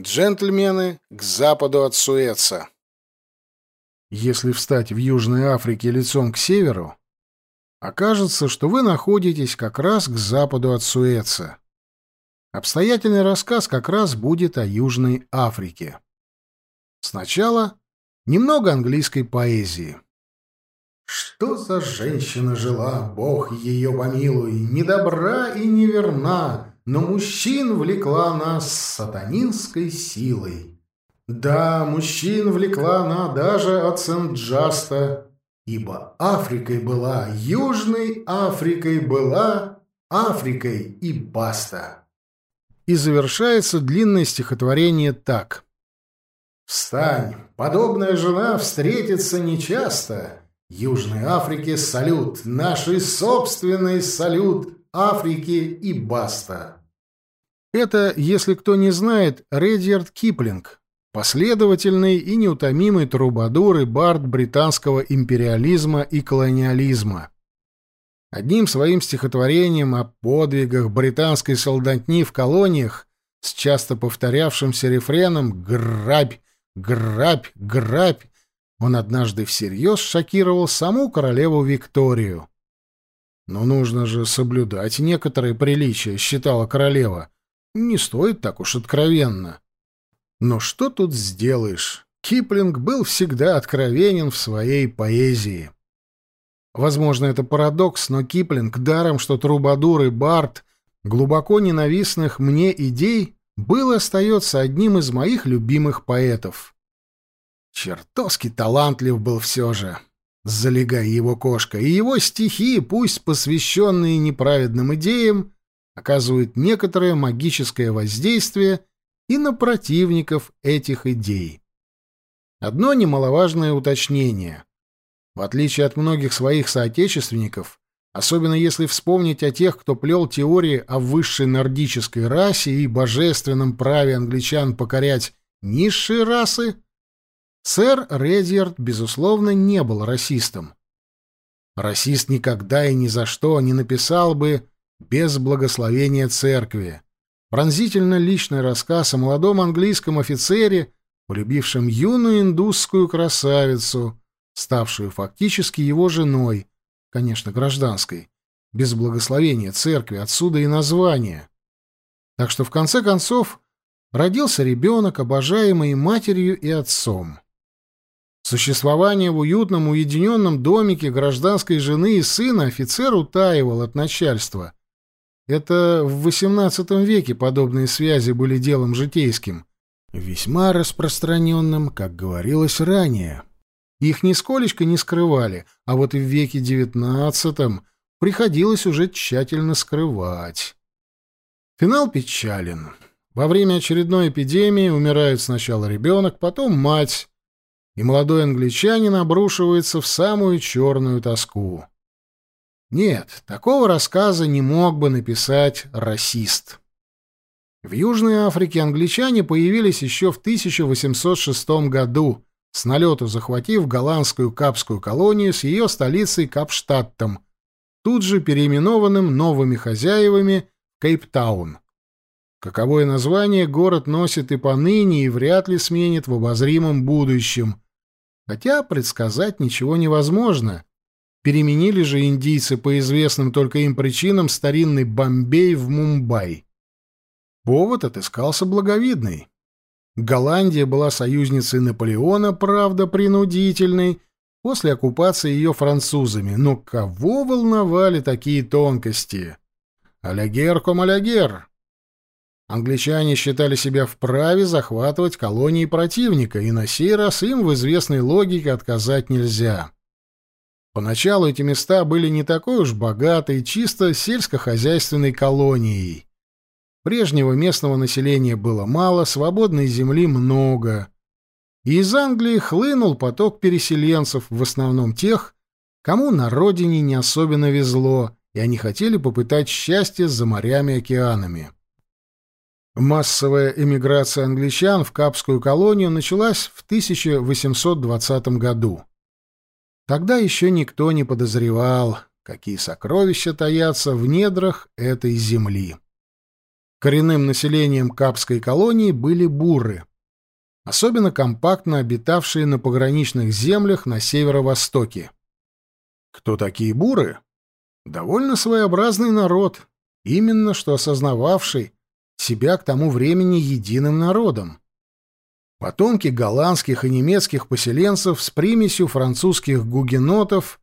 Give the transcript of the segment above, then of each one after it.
Джентльмены к западу от Суэца. Если встать в Южной Африке лицом к северу, окажется, что вы находитесь как раз к западу от Суэца. Обстоятельный рассказ как раз будет о Южной Африке. Сначала немного английской поэзии. Что за женщина жила, Бог ее помилуй, недобра и неверна, но мужчин влекла она с сатанинской силой. Да, мужчин влекла она даже от Сент-Джаста, ибо Африкой была, Южной Африкой была, Африкой и баста. И завершается длинное стихотворение так. «Встань, подобная жена встретится нечасто. Южной Африке салют, нашей собственной салют Африке и баста». Это, если кто не знает, Редьярд Киплинг, последовательный и неутомимый трубадур и бард британского империализма и колониализма. Одним своим стихотворением о подвигах британской солдатни в колониях с часто повторявшимся рефреном «Грабь! Грабь! Грабь!» он однажды всерьез шокировал саму королеву Викторию. «Но нужно же соблюдать некоторые приличия», — считала королева, — не стоит так уж откровенно. Но что тут сделаешь? Киплинг был всегда откровенен в своей поэзии. Возможно, это парадокс, но Киплинг, даром что Трубадур и Барт, глубоко ненавистных мне идей, был и остается одним из моих любимых поэтов. Чертовски талантлив был все же, залегая его кошка, и его стихи, пусть посвященные неправедным идеям, оказывают некоторое магическое воздействие и на противников этих идей. Одно немаловажное уточнение. В отличие от многих своих соотечественников, особенно если вспомнить о тех, кто плел теории о высшей нордической расе и божественном праве англичан покорять низшие расы, сэр Редьярд, безусловно, не был расистом. Расист никогда и ни за что не написал бы без благословения церкви. Пронзительно личный рассказ о молодом английском офицере, полюбившем юную индусскую красавицу, ставшую фактически его женой, конечно, гражданской, без благословения церкви, отсюда и название. Так что в конце концов родился ребенок, обожаемый матерью и отцом. Существование в уютном уединенном домике гражданской жены и сына офицер утаивал от начальства, это в XVIII веке подобные связи были делом житейским, весьма распространенным, как говорилось ранее. Их нисколечко не скрывали, а вот и в веке XIX приходилось уже тщательно скрывать. Финал печален. Во время очередной эпидемии умирает сначала ребенок, потом мать, и молодой англичанин обрушивается в самую черную тоску. Нет, такого рассказа не мог бы написать расист. В Южной Африке англичане появились еще в 1806 году, с налету захватив голландскую капскую колонию с ее столицей Капштадтом, тут же переименованным новыми хозяевами Кейптаун. Каковое название город носит и поныне, и вряд ли сменит в обозримом будущем. Хотя предсказать ничего невозможно — Переменили же индийцы по известным только им причинам старинный Бомбей в Мумбай. Повод отыскался благовидный. Голландия была союзницей Наполеона, правда, принудительной, после оккупации ее французами. Но кого волновали такие тонкости? Алягер ком алягер. Англичане считали себя вправе захватывать колонии противника, и на сей раз им в известной логике отказать нельзя. Поначалу эти места были не такой уж богатой, чисто сельскохозяйственной колонией. Прежнего местного населения было мало, свободной земли много. И из Англии хлынул поток переселенцев, в основном тех, кому на родине не особенно везло, и они хотели попытать счастье за морями океанами. Массовая эмиграция англичан в Капскую колонию началась в 1820 году. Тогда еще никто не подозревал, какие сокровища таятся в недрах этой земли. Коренным населением Капской колонии были буры, особенно компактно обитавшие на пограничных землях на северо-востоке. Кто такие буры? Довольно своеобразный народ, именно что осознававший себя к тому времени единым народом. Потомки голландских и немецких поселенцев с примесью французских гугенотов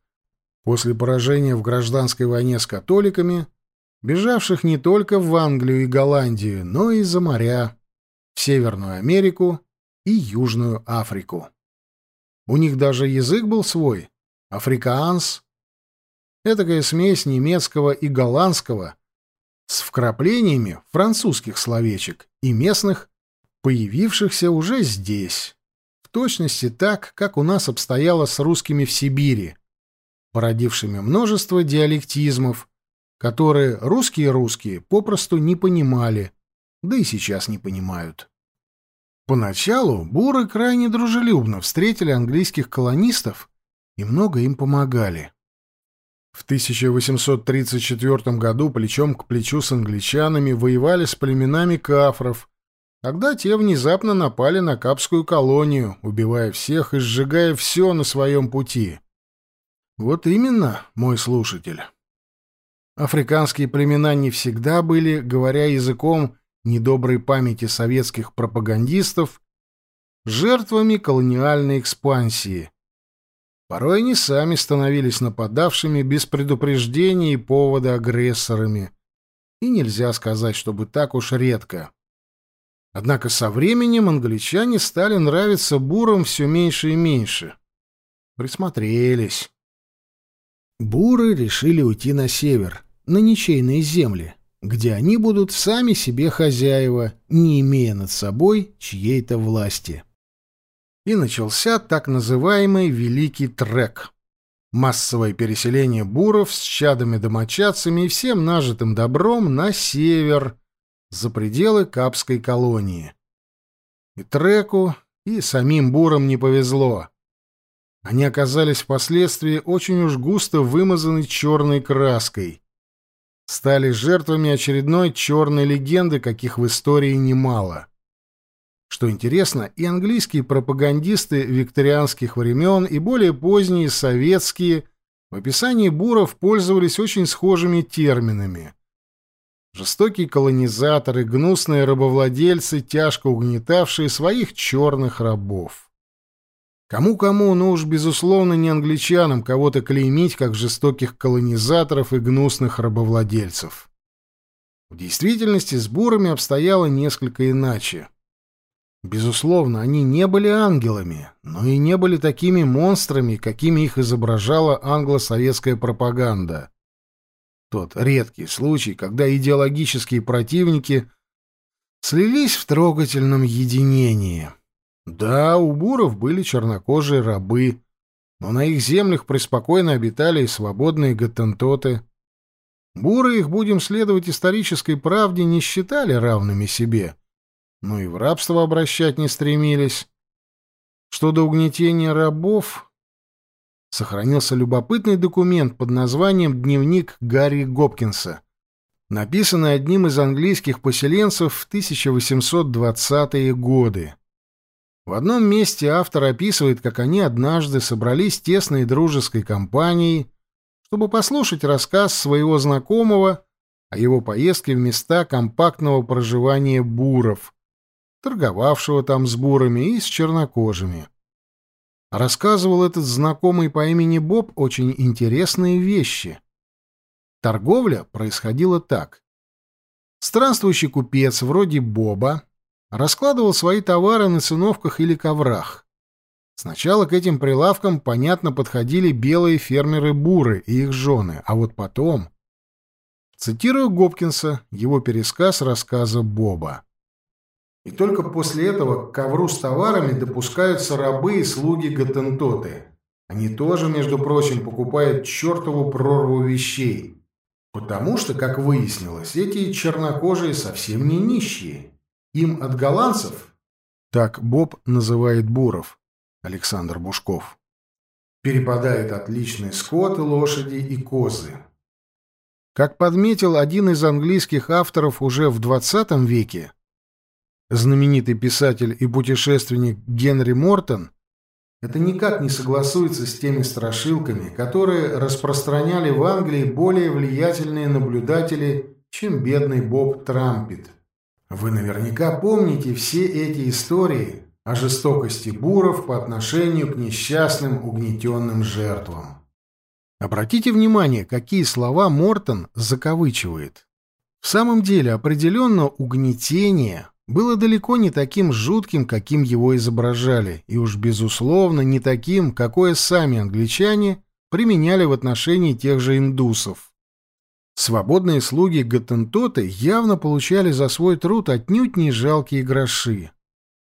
после поражения в гражданской войне с католиками, бежавших не только в Англию и Голландию, но и за моря, в Северную Америку и Южную Африку. У них даже язык был свой — африкаанс, этакая смесь немецкого и голландского с вкраплениями французских словечек и местных, появившихся уже здесь, в точности так, как у нас обстояло с русскими в Сибири, породившими множество диалектизмов, которые русские-русские попросту не понимали, да и сейчас не понимают. Поначалу буры крайне дружелюбно встретили английских колонистов и много им помогали. В 1834 году плечом к плечу с англичанами воевали с племенами кафров, когда те внезапно напали на Капскую колонию, убивая всех и сжигая все на своем пути. Вот именно, мой слушатель. Африканские племена не всегда были, говоря языком недоброй памяти советских пропагандистов, жертвами колониальной экспансии – Порой они сами становились нападавшими без предупреждения и повода агрессорами. И нельзя сказать, чтобы так уж редко. Однако со временем англичане стали нравиться бурам все меньше и меньше. Присмотрелись. Буры решили уйти на север, на ничейные земли, где они будут сами себе хозяева, не имея над собой чьей-то власти и начался так называемый «Великий трек» — массовое переселение буров с чадами-домочадцами и всем нажитым добром на север, за пределы Капской колонии. И треку, и самим бурам не повезло. Они оказались впоследствии очень уж густо вымазаны черной краской. Стали жертвами очередной черной легенды, каких в истории немало. Что интересно, и английские пропагандисты викторианских времен, и более поздние советские в описании буров пользовались очень схожими терминами. Жестокие колонизаторы, гнусные рабовладельцы, тяжко угнетавшие своих черных рабов. Кому-кому, но уж, безусловно, не англичанам кого-то клеймить как жестоких колонизаторов и гнусных рабовладельцев. В действительности с бурами обстояло несколько иначе. Безусловно, они не были ангелами, но и не были такими монстрами, какими их изображала англо-советская пропаганда. Тот редкий случай, когда идеологические противники слились в трогательном единении. Да, у буров были чернокожие рабы, но на их землях преспокойно обитали и свободные гаттентоты. Буры их, будем следовать исторической правде, не считали равными себе — но и в рабство обращать не стремились. Что до угнетения рабов, сохранился любопытный документ под названием «Дневник Гарри Гопкинса», написанный одним из английских поселенцев в 1820-е годы. В одном месте автор описывает, как они однажды собрались тесной дружеской компанией, чтобы послушать рассказ своего знакомого о его поездке в места компактного проживания буров, торговавшего там с бурами и с чернокожими. Рассказывал этот знакомый по имени Боб очень интересные вещи. Торговля происходила так. Странствующий купец вроде Боба раскладывал свои товары на циновках или коврах. Сначала к этим прилавкам, понятно, подходили белые фермеры-буры и их жены, а вот потом... Цитирую Гопкинса, его пересказ рассказа Боба. И только после этого к ковру с товарами допускаются рабы и слуги Гатентоты. Они тоже, между прочим, покупают чертову прорву вещей. Потому что, как выяснилось, эти чернокожие совсем не нищие. Им от голландцев, так Боб называет буров, Александр Бушков, перепадает отличный скот, лошади и козы. Как подметил один из английских авторов уже в XX веке, знаменитый писатель и путешественник Генри Мортон, это никак не согласуется с теми страшилками, которые распространяли в Англии более влиятельные наблюдатели, чем бедный Боб Трампет. Вы наверняка помните все эти истории о жестокости буров по отношению к несчастным угнетенным жертвам. Обратите внимание, какие слова Мортон закавычивает. В самом деле, определенно угнетение было далеко не таким жутким, каким его изображали, и уж безусловно не таким, какое сами англичане применяли в отношении тех же индусов. Свободные слуги Гаттентоты явно получали за свой труд отнюдь не жалкие гроши.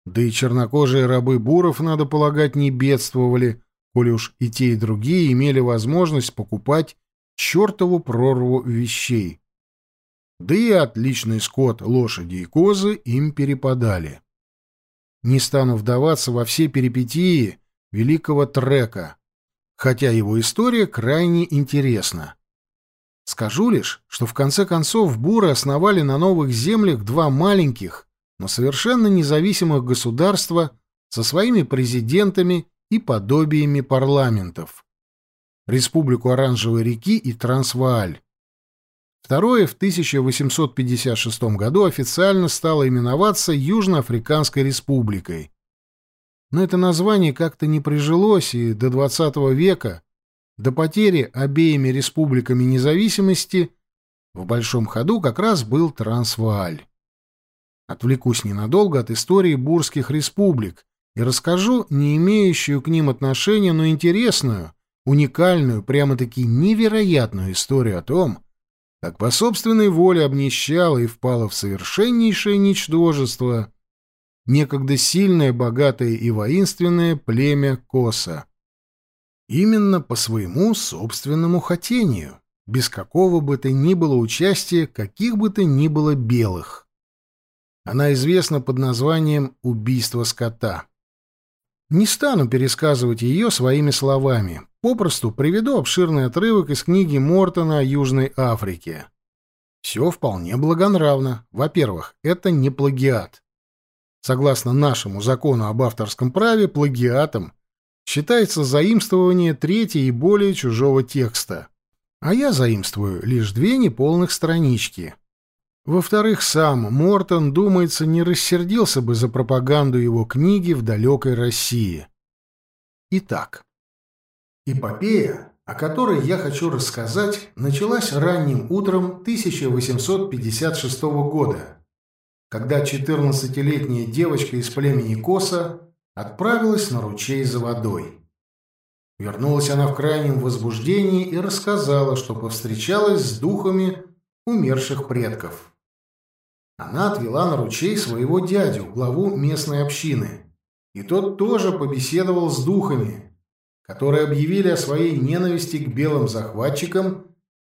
Да и чернокожие рабы буров, надо полагать, не бедствовали, коли уж и те, и другие имели возможность покупать чертову прорву вещей да и отличный скот, лошади и козы им перепадали. Не стану вдаваться во все перипетии великого трека, хотя его история крайне интересна. Скажу лишь, что в конце концов буры основали на новых землях два маленьких, но совершенно независимых государства со своими президентами и подобиями парламентов. Республику Оранжевой реки и Трансвааль. Второе в 1856 году официально стало именоваться Южноафриканской республикой. Но это название как-то не прижилось, и до XX века, до потери обеими республиками независимости, в большом ходу как раз был Трансвааль. Отвлекусь ненадолго от истории бурских республик и расскажу не имеющую к ним отношения, но интересную, уникальную, прямо-таки невероятную историю о том, как по собственной воле обнищало и впало в совершеннейшее ничтожество некогда сильное, богатое и воинственное племя Коса. Именно по своему собственному хотению, без какого бы то ни было участия каких бы то ни было белых. Она известна под названием «Убийство скота». Не стану пересказывать ее своими словами, попросту приведу обширный отрывок из книги Мортона о Южной Африке. Все вполне благонравно. Во-первых, это не плагиат. Согласно нашему закону об авторском праве, плагиатом считается заимствование третьей и более чужого текста. А я заимствую лишь две неполных странички. Во-вторых, сам Мортон, думается, не рассердился бы за пропаганду его книги в далекой России. Итак, эпопея, о которой я хочу рассказать, началась ранним утром 1856 года, когда 14-летняя девочка из племени Коса отправилась на ручей за водой. Вернулась она в крайнем возбуждении и рассказала, что повстречалась с духами умерших предков. Она отвела на ручей своего дядю, главу местной общины. И тот тоже побеседовал с духами, которые объявили о своей ненависти к белым захватчикам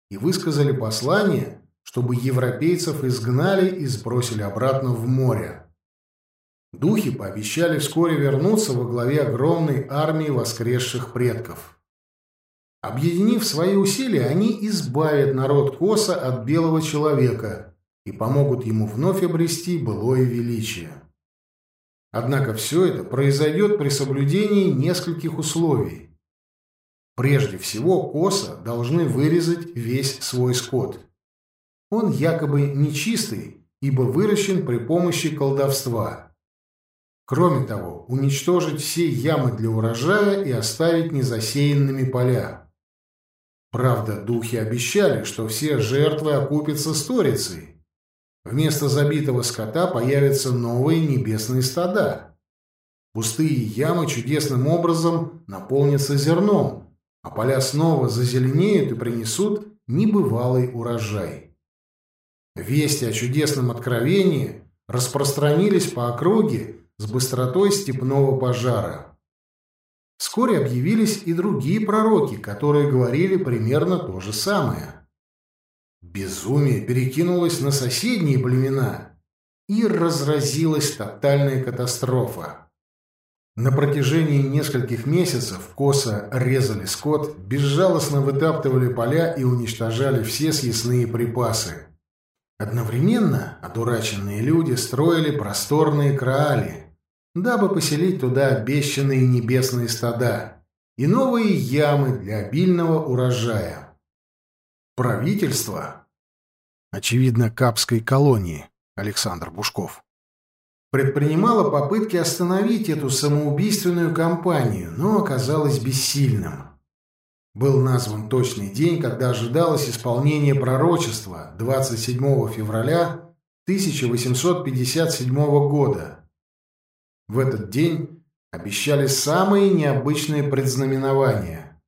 и высказали послание, чтобы европейцев изгнали и сбросили обратно в море. Духи пообещали вскоре вернуться во главе огромной армии воскресших предков. Объединив свои усилия, они избавят народ Коса от белого человека – и помогут ему вновь обрести былое величие. Однако все это произойдет при соблюдении нескольких условий. Прежде всего, коса должны вырезать весь свой скот. Он якобы нечистый, ибо выращен при помощи колдовства. Кроме того, уничтожить все ямы для урожая и оставить незасеянными поля. Правда, духи обещали, что все жертвы окупятся сторицей, Вместо забитого скота появятся новые небесные стада. Пустые ямы чудесным образом наполнятся зерном, а поля снова зазеленеют и принесут небывалый урожай. Вести о чудесном откровении распространились по округе с быстротой степного пожара. Вскоре объявились и другие пророки, которые говорили примерно то же самое. Безумие перекинулось на соседние племена, и разразилась тотальная катастрофа. На протяжении нескольких месяцев косо резали скот, безжалостно вытаптывали поля и уничтожали все съестные припасы. Одновременно одураченные люди строили просторные краали, дабы поселить туда обещанные небесные стада и новые ямы для обильного урожая. Правительство, очевидно, Капской колонии, Александр Бушков, предпринимало попытки остановить эту самоубийственную кампанию, но оказалось бессильным. Был назван точный день, когда ожидалось исполнение пророчества 27 февраля 1857 года. В этот день обещали самые необычные предзнаменования.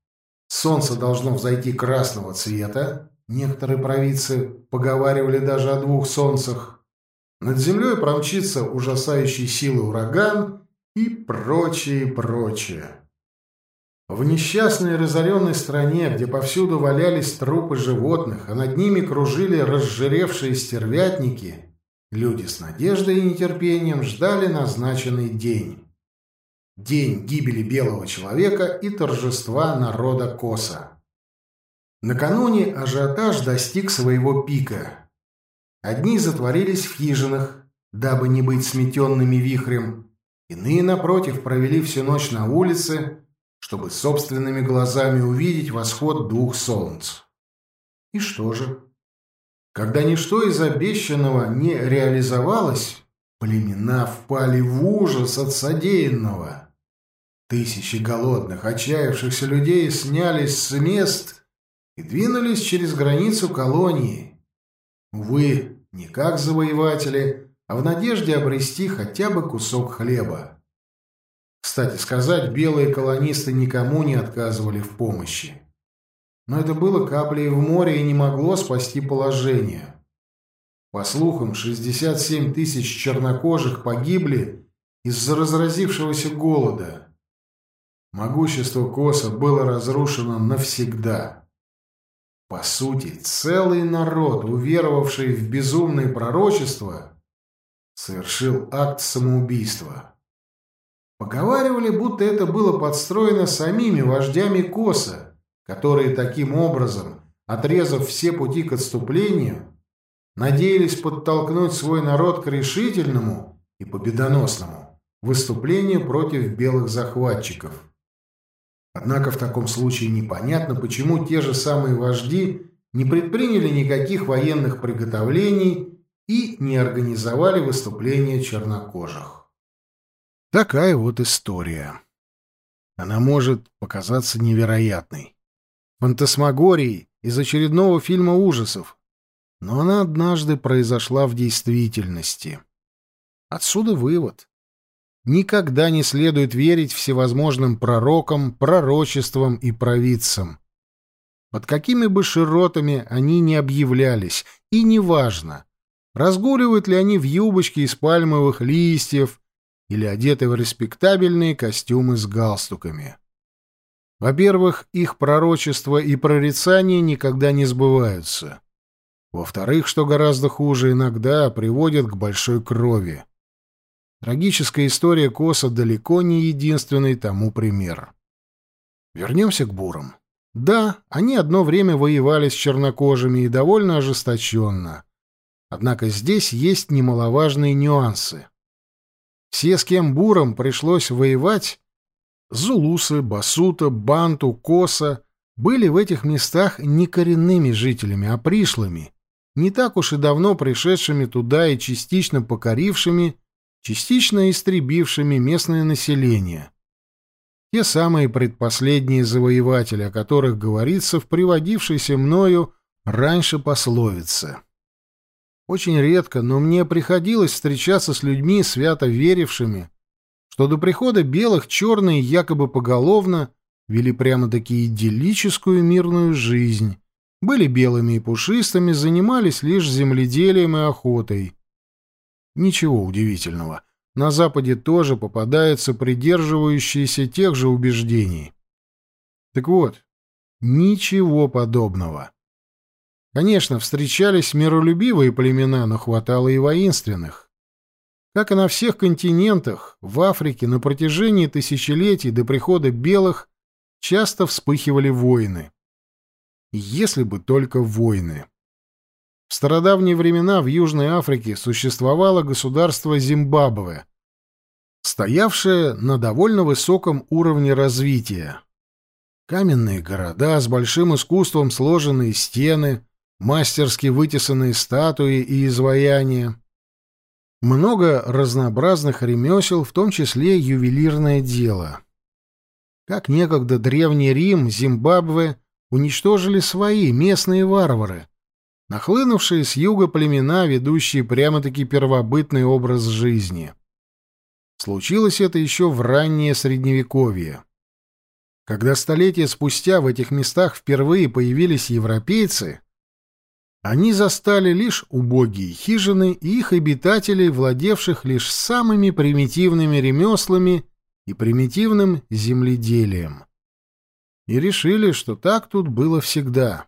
Солнце должно взойти красного цвета, некоторые провидцы поговаривали даже о двух солнцах, над землей промчится ужасающей силы ураган и прочее, прочее. В несчастной разоренной стране, где повсюду валялись трупы животных, а над ними кружили разжиревшие стервятники, люди с надеждой и нетерпением ждали назначенный день. День гибели белого человека и торжества народа Коса. Накануне ажиотаж достиг своего пика – Одни затворились в хижинах, дабы не быть сметенными вихрем, иные, напротив, провели всю ночь на улице, чтобы собственными глазами увидеть восход двух солнц. И что же? Когда ничто из обещанного не реализовалось, племена впали в ужас от содеянного. Тысячи голодных, отчаявшихся людей снялись с мест и двинулись через границу колонии. Увы, не как завоеватели, а в надежде обрести хотя бы кусок хлеба. Кстати сказать, белые колонисты никому не отказывали в помощи. Но это было каплей в море и не могло спасти положение. По слухам, 67 тысяч чернокожих погибли из-за разразившегося голода. Могущество Коса было разрушено навсегда. По сути, целый народ, уверовавший в безумные пророчества, совершил акт самоубийства. Поговаривали, будто это было подстроено самими вождями Коса, которые таким образом, отрезав все пути к отступлению, надеялись подтолкнуть свой народ к решительному и победоносному выступлению против белых захватчиков. Однако в таком случае непонятно, почему те же самые вожди не предприняли никаких военных приготовлений и не организовали выступления чернокожих. Такая вот история. Она может показаться невероятной. Фантасмагорией из очередного фильма ужасов. Но она однажды произошла в действительности. Отсюда вывод. Никогда не следует верить всевозможным пророкам, пророчествам и провидцам. Под какими бы широтами они ни объявлялись, и неважно, разгуливают ли они в юбочке из пальмовых листьев или одеты в респектабельные костюмы с галстуками. Во-первых, их пророчества и прорицания никогда не сбываются. Во-вторых, что гораздо хуже, иногда приводят к большой крови. Трагическая история Коса далеко не единственный тому пример. Вернемся к бурам. Да, они одно время воевали с чернокожими и довольно ожесточенно. Однако здесь есть немаловажные нюансы. Все, с кем бурам пришлось воевать, зулусы, басута, банту, коса, были в этих местах не коренными жителями, а пришлыми, не так уж и давно пришедшими туда и частично покорившими частично истребившими местное население. Те самые предпоследние завоеватели, о которых говорится в приводившейся мною раньше пословице. Очень редко, но мне приходилось встречаться с людьми, свято верившими, что до прихода белых черные якобы поголовно вели прямо-таки идиллическую мирную жизнь, были белыми и пушистыми, занимались лишь земледелием и охотой. Ничего удивительного. На Западе тоже попадаются придерживающиеся тех же убеждений. Так вот, ничего подобного. Конечно, встречались миролюбивые племена, но хватало и воинственных. Как и на всех континентах, в Африке на протяжении тысячелетий до прихода белых часто вспыхивали войны. Если бы только войны. В стародавние времена в Южной Африке существовало государство Зимбабве, стоявшее на довольно высоком уровне развития. Каменные города с большим искусством сложенные стены, мастерски вытесанные статуи и изваяния. Много разнообразных ремесел, в том числе ювелирное дело. Как некогда Древний Рим, Зимбабве уничтожили свои местные варвары, нахлынувшие с юга племена, ведущие прямо-таки первобытный образ жизни. Случилось это еще в раннее Средневековье. Когда столетия спустя в этих местах впервые появились европейцы, они застали лишь убогие хижины и их обитателей, владевших лишь самыми примитивными ремеслами и примитивным земледелием. И решили, что так тут было всегда.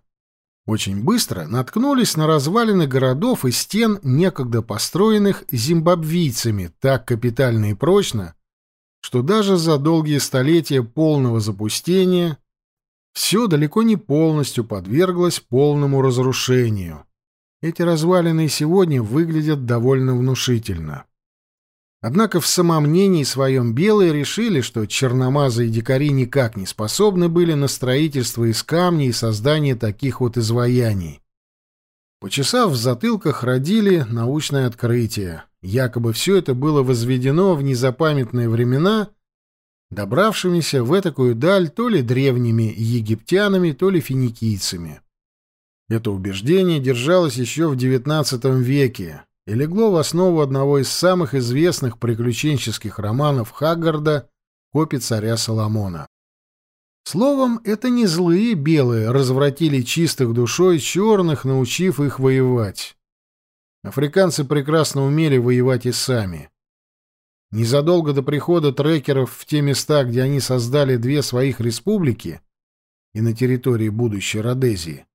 Очень быстро наткнулись на развалины городов и стен, некогда построенных зимбабвийцами так капитально и прочно, что даже за долгие столетия полного запустения все далеко не полностью подверглось полному разрушению. Эти развалины сегодня выглядят довольно внушительно. Однако в самомнении своем белые решили, что черномазые дикари никак не способны были на строительство из камней и создание таких вот изваяний. Почесав в затылках, родили научное открытие. Якобы все это было возведено в незапамятные времена добравшимися в этакую даль то ли древними египтянами, то ли финикийцами. Это убеждение держалось еще в XIX веке и легло в основу одного из самых известных приключенческих романов Хаггарда «Копи царя Соломона». Словом, это не злые белые развратили чистых душой черных, научив их воевать. Африканцы прекрасно умели воевать и сами. Незадолго до прихода трекеров в те места, где они создали две своих республики и на территории будущей Родезии,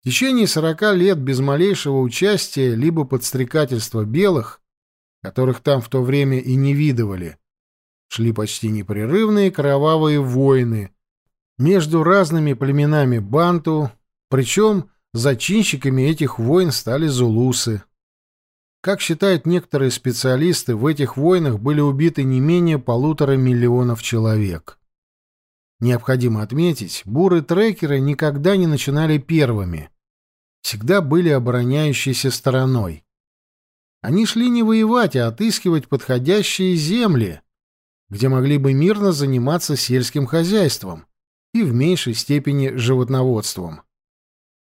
в течение сорока лет без малейшего участия либо подстрекательства белых, которых там в то время и не видывали, шли почти непрерывные кровавые войны между разными племенами банту, причем зачинщиками этих войн стали зулусы. Как считают некоторые специалисты, в этих войнах были убиты не менее полутора миллионов человек. Необходимо отметить, буры-трекеры никогда не начинали первыми. Всегда были обороняющейся стороной. Они шли не воевать, а отыскивать подходящие земли, где могли бы мирно заниматься сельским хозяйством и в меньшей степени животноводством.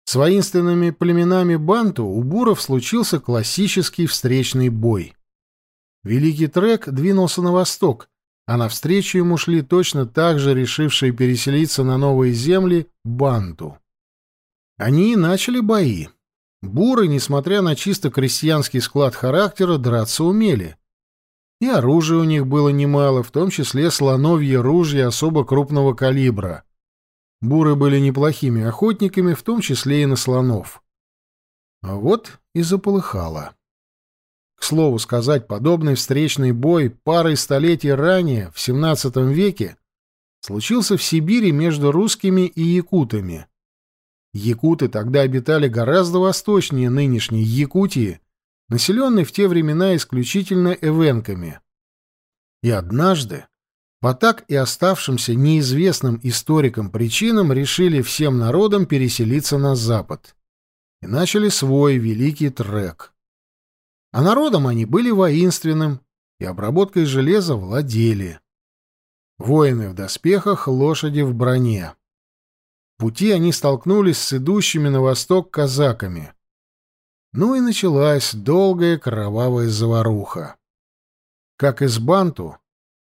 С воинственными племенами Банту у буров случился классический встречный бой. Великий Трек двинулся на восток, а навстречу ему шли точно так же решившие переселиться на новые земли Банту. Они и начали бои. Буры, несмотря на чисто крестьянский склад характера, драться умели. И оружия у них было немало, в том числе слоновье ружья особо крупного калибра — Буры были неплохими охотниками, в том числе и на слонов. А вот и заполыхало. К слову сказать, подобный встречный бой парой столетий ранее, в XVII веке, случился в Сибири между русскими и якутами. Якуты тогда обитали гораздо восточнее нынешней Якутии, населенной в те времена исключительно эвенками. И однажды по так и оставшимся неизвестным историкам причинам решили всем народам переселиться на запад и начали свой великий трек. А народом они были воинственным и обработкой железа владели. Воины в доспехах, лошади в броне. В пути они столкнулись с идущими на восток казаками. Ну и началась долгая кровавая заваруха. Как из Банту,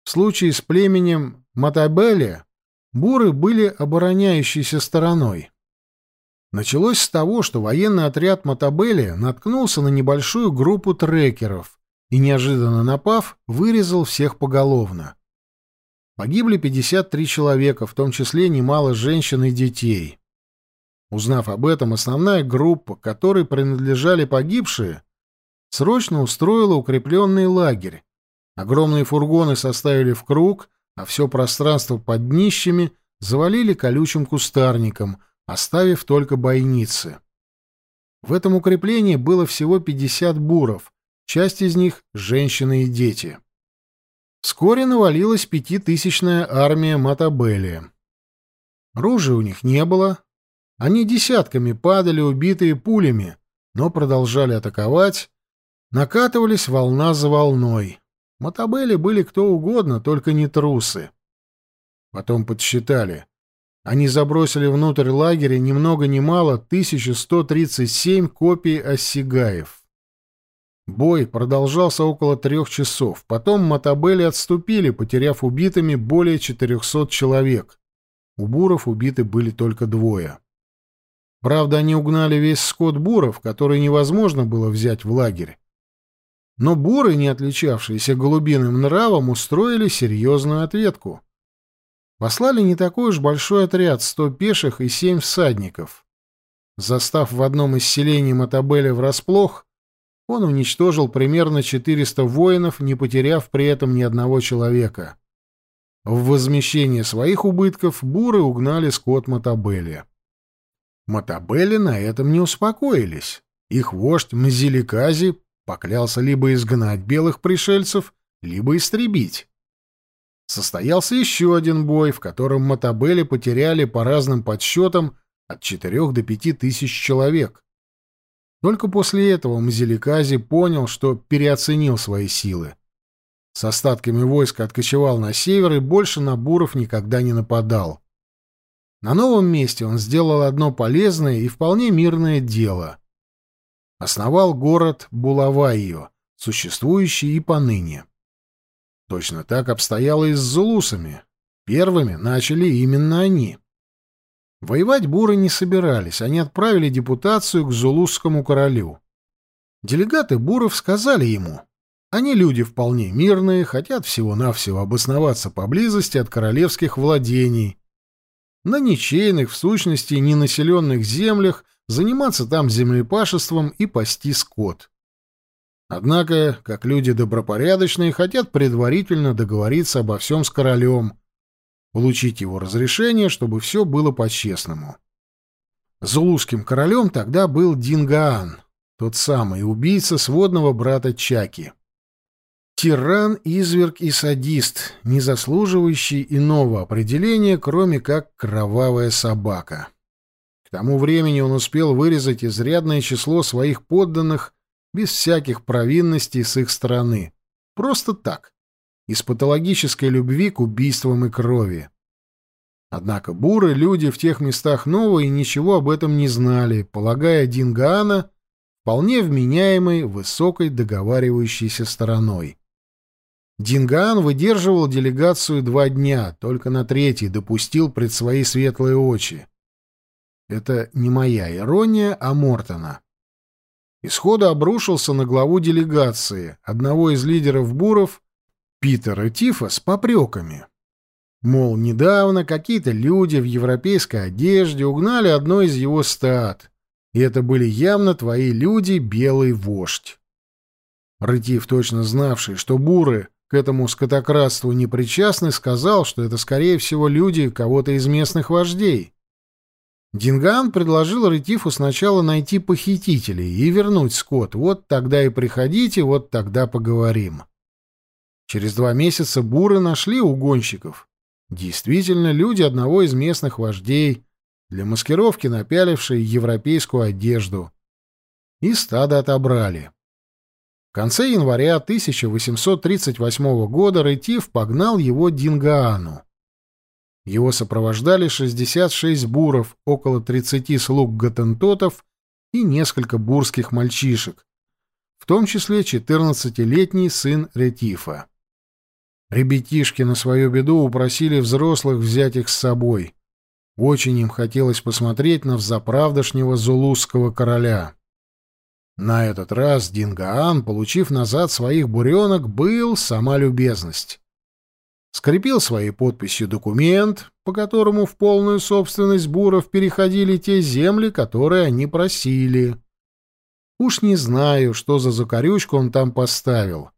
в случае с племенем Матабеле буры были обороняющейся стороной. Началось с того, что военный отряд Матабели наткнулся на небольшую группу трекеров и, неожиданно напав, вырезал всех поголовно. Погибли 53 человека, в том числе немало женщин и детей. Узнав об этом, основная группа, которой принадлежали погибшие, срочно устроила укрепленный лагерь. Огромные фургоны составили в круг, а все пространство под днищами завалили колючим кустарником, оставив только бойницы. В этом укреплении было всего 50 буров, часть из них — женщины и дети. Вскоре навалилась пятитысячная армия Матабелли. Оружия у них не было. Они десятками падали, убитые пулями, но продолжали атаковать. Накатывались волна за волной. Матабели были кто угодно, только не трусы. Потом подсчитали. Они забросили внутрь лагеря ни много ни мало 1137 копий осигаев. Бой продолжался около трех часов. Потом Матабели отступили, потеряв убитыми более 400 человек. У буров убиты были только двое. Правда, они угнали весь скот буров, который невозможно было взять в лагерь. Но буры, не отличавшиеся голубиным нравом, устроили серьезную ответку. Послали не такой уж большой отряд, сто пеших и семь всадников. Застав в одном из селений Матабеля врасплох, он уничтожил примерно 400 воинов, не потеряв при этом ни одного человека. В возмещение своих убытков буры угнали скот Матабеля. Матабели на этом не успокоились. Их вождь Мзиликази поклялся либо изгнать белых пришельцев, либо истребить. Состоялся еще один бой, в котором Матабели потеряли по разным подсчетам от 4 до 5 тысяч человек. Только после этого Мзеликази понял, что переоценил свои силы. С остатками войска откочевал на север и больше на буров никогда не нападал. На новом месте он сделал одно полезное и вполне мирное дело. Основал город Булавайо, существующий и поныне. Точно так обстояло и с зулусами. Первыми начали именно они. Воевать буры не собирались, они отправили депутацию к зулусскому королю. Делегаты буров сказали ему — они люди вполне мирные, хотят всего-навсего обосноваться поблизости от королевских владений. На ничейных, в сущности, ненаселенных землях заниматься там землепашеством и пасти скот. Однако, как люди добропорядочные, хотят предварительно договориться обо всем с королем, получить его разрешение, чтобы все было по-честному. Зулузским королем тогда был Дингаан, тот самый убийца сводного брата Чаки. Тиран, изверг и садист, не заслуживающий иного определения, кроме как кровавая собака. К тому времени он успел вырезать изрядное число своих подданных без всяких провинностей с их стороны. Просто так, из патологической любви к убийствам и крови. Однако буры люди в тех местах новые ничего об этом не знали, полагая Дингаана вполне вменяемой, высокой договаривающейся стороной. Дингаан выдерживал делегацию два дня, только на третий допустил пред свои светлые очи. Это не моя ирония, а Мортона. Исходу обрушился на главу делегации, одного из лидеров буров, Питера Тифа, с попреками. Мол, недавно какие-то люди в европейской одежде угнали одно из его стад, и это были явно твои люди, белый вождь. Рытив, точно знавший, что буры к этому скотократству непричастный, сказал, что это, скорее всего, люди кого-то из местных вождей. Динган предложил Ретифу сначала найти похитителей и вернуть скот. Вот тогда и приходите, вот тогда поговорим. Через два месяца буры нашли угонщиков. Действительно, люди одного из местных вождей, для маскировки напялившие европейскую одежду. И стадо отобрали. В конце января 1838 года Ретив погнал его Дингаану. Его сопровождали 66 буров, около 30 слуг гатентотов и несколько бурских мальчишек, в том числе 14-летний сын Ретифа. Ребятишки на свою беду упросили взрослых взять их с собой. Очень им хотелось посмотреть на взаправдошнего зулузского короля. На этот раз Дингаан, получив назад своих буренок, был сама любезность. Скрепил своей подписью документ, по которому в полную собственность буров переходили те земли, которые они просили. Уж не знаю, что за закорючку он там поставил.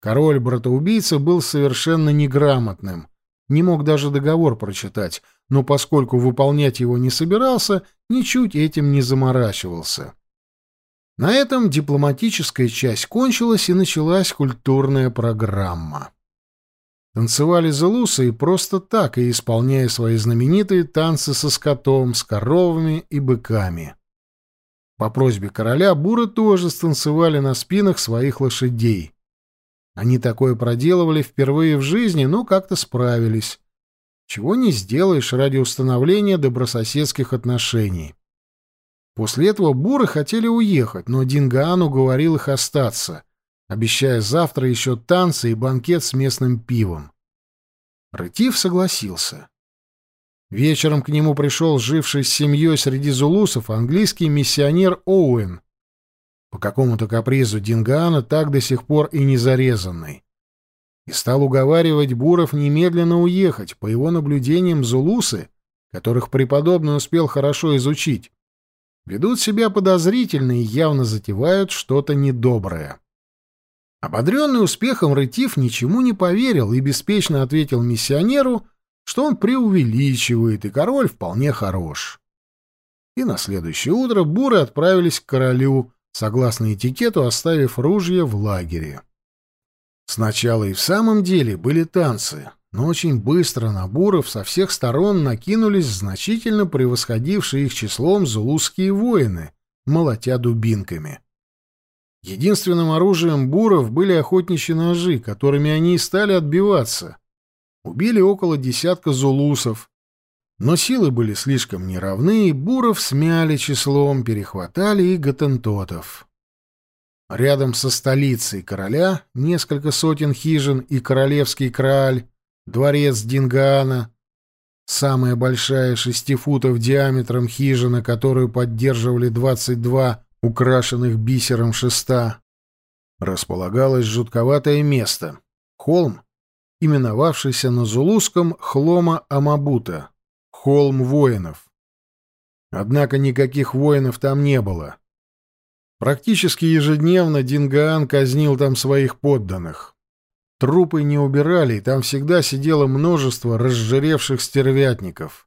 Король-братоубийца был совершенно неграмотным, не мог даже договор прочитать, но поскольку выполнять его не собирался, ничуть этим не заморачивался. На этом дипломатическая часть кончилась, и началась культурная программа. Танцевали зелусы и просто так, и исполняя свои знаменитые танцы со скотом, с коровами и быками. По просьбе короля буры тоже станцевали на спинах своих лошадей. Они такое проделывали впервые в жизни, но как-то справились. Чего не сделаешь ради установления добрососедских отношений. После этого буры хотели уехать, но Дингаан уговорил их остаться, обещая завтра еще танцы и банкет с местным пивом. Рытив согласился. Вечером к нему пришел живший с семьей среди зулусов английский миссионер Оуэн, по какому-то капризу Дингаана так до сих пор и не зарезанный. И стал уговаривать Буров немедленно уехать, по его наблюдениям зулусы, которых преподобный успел хорошо изучить, ведут себя подозрительно и явно затевают что-то недоброе. Ободренный успехом Рытив ничему не поверил и беспечно ответил миссионеру, что он преувеличивает, и король вполне хорош. И на следующее утро буры отправились к королю, согласно этикету оставив ружья в лагере. Сначала и в самом деле были танцы, но очень быстро на буров со всех сторон накинулись значительно превосходившие их числом зулузские воины, молотя дубинками. Единственным оружием буров были охотничьи ножи, которыми они и стали отбиваться. Убили около десятка зулусов, но силы были слишком неравны, и буров смяли числом, перехватали и готентотов. Рядом со столицей короля несколько сотен хижин и королевский краль, дворец Дингаана, самая большая шести футов диаметром хижина, которую поддерживали двадцать два украшенных бисером шеста, располагалось жутковатое место — холм, именовавшийся на зулузском Хлома Амабута, холм воинов. Однако никаких воинов там не было. Практически ежедневно Дингаан казнил там своих подданных. Трупы не убирали, и там всегда сидело множество разжиревших стервятников.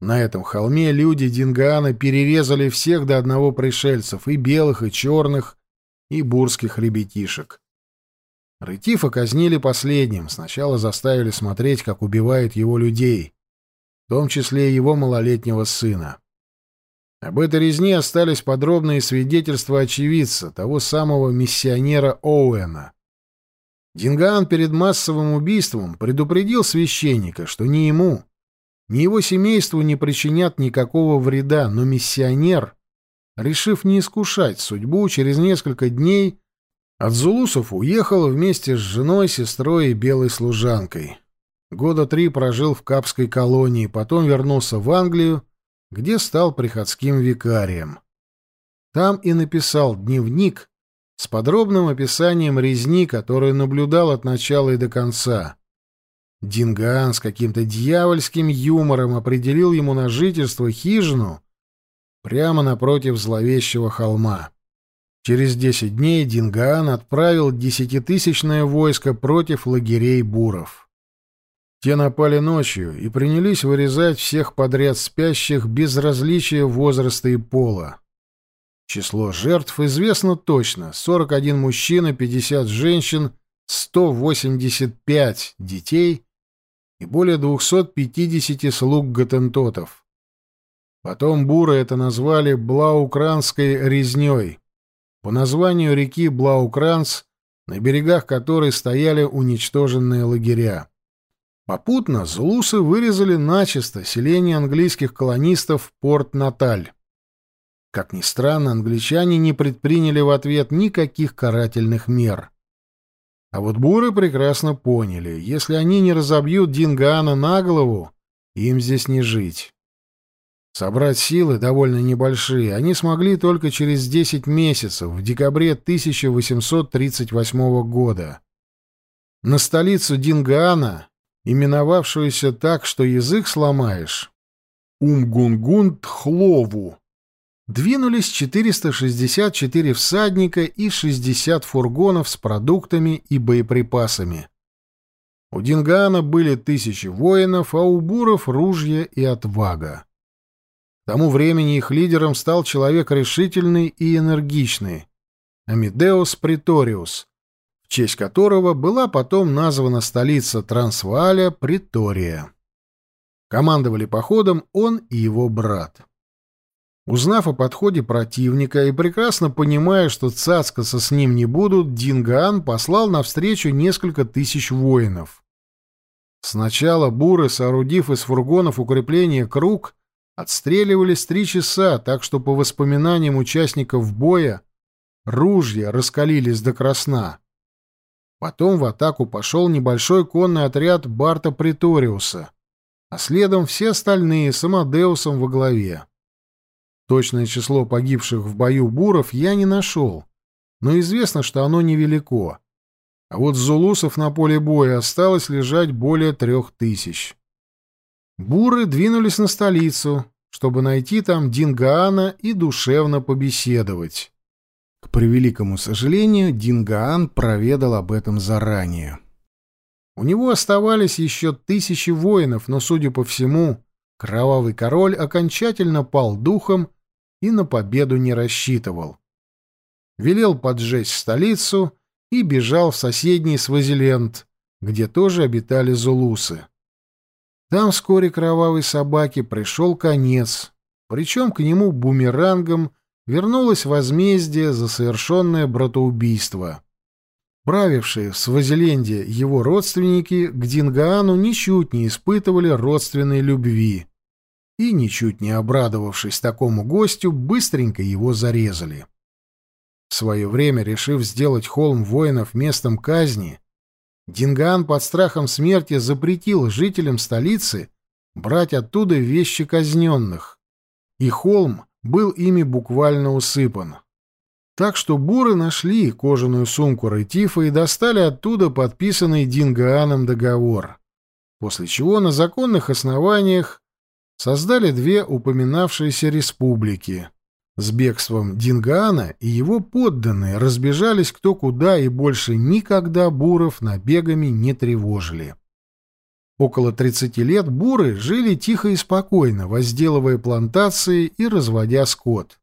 На этом холме люди Дингаана перерезали всех до одного пришельцев, и белых, и черных, и бурских ребятишек. Рытифа казнили последним, сначала заставили смотреть, как убивают его людей, в том числе его малолетнего сына. Об этой резне остались подробные свидетельства очевидца, того самого миссионера Оуэна. Дингаан перед массовым убийством предупредил священника, что ни ему, ни его семейству не причинят никакого вреда, но миссионер, решив не искушать судьбу, через несколько дней от Зулусов уехал вместе с женой, сестрой и белой служанкой. Года три прожил в Капской колонии, потом вернулся в Англию, где стал приходским викарием. Там и написал дневник с подробным описанием резни, которую наблюдал от начала и до конца. Дингаан с каким-то дьявольским юмором определил ему на жительство хижину прямо напротив зловещего холма. Через десять дней Дингаан отправил десятитысячное войско против лагерей буров. Те напали ночью и принялись вырезать всех подряд спящих без различия возраста и пола. Число жертв известно точно — 41 мужчина, 50 женщин, 185 детей и более 250 слуг готентотов. Потом буры это назвали Блаукранской резней, по названию реки Блаукранц, на берегах которой стояли уничтоженные лагеря. Попутно зулусы вырезали начисто селение английских колонистов Порт-Наталь. Как ни странно, англичане не предприняли в ответ никаких карательных мер. А вот буры прекрасно поняли, если они не разобьют Дингаана на голову, им здесь не жить. Собрать силы довольно небольшие они смогли только через 10 месяцев, в декабре 1838 года. На столицу Дингаана, именовавшуюся так, что язык сломаешь, Умгунгун-Тхлову, двинулись 464 всадника и 60 фургонов с продуктами и боеприпасами. У Дингаана были тысячи воинов, а у буров — ружья и отвага. К тому времени их лидером стал человек решительный и энергичный — Амидеус Приториус, в честь которого была потом названа столица Трансвааля Притория. Командовали походом он и его брат. Узнав о подходе противника и прекрасно понимая, что цацкаться с ним не будут, Дингаан послал навстречу несколько тысяч воинов. Сначала буры, соорудив из фургонов укрепление круг, отстреливались три часа, так что, по воспоминаниям участников боя, ружья раскалились до красна. Потом в атаку пошел небольшой конный отряд Барта Приториуса, а следом все остальные с Амадеусом во главе. Точное число погибших в бою буров я не нашел, но известно, что оно невелико. А вот зулусов на поле боя осталось лежать более трех тысяч. Буры двинулись на столицу, чтобы найти там Дингаана и душевно побеседовать. К превеликому сожалению, Дингаан проведал об этом заранее. У него оставались еще тысячи воинов, но, судя по всему, кровавый король окончательно пал духом и на победу не рассчитывал. Велел поджечь столицу и бежал в соседний Свазиленд, где тоже обитали зулусы. Там вскоре кровавой собаке пришел конец, причем к нему бумерангом вернулось возмездие за совершенное братоубийство. Правившие в Свазиленде его родственники к Дингаану ничуть не испытывали родственной любви и, ничуть не обрадовавшись такому гостю, быстренько его зарезали. В свое время, решив сделать холм воинов местом казни, Динган под страхом смерти запретил жителям столицы брать оттуда вещи казненных, и холм был ими буквально усыпан. Так что буры нашли кожаную сумку Ретифа и достали оттуда подписанный Дингааном договор, после чего на законных основаниях создали две упоминавшиеся республики с бегством Дингаана и его подданные разбежались кто куда и больше никогда буров набегами не тревожили. Около 30 лет буры жили тихо и спокойно, возделывая плантации и разводя скот.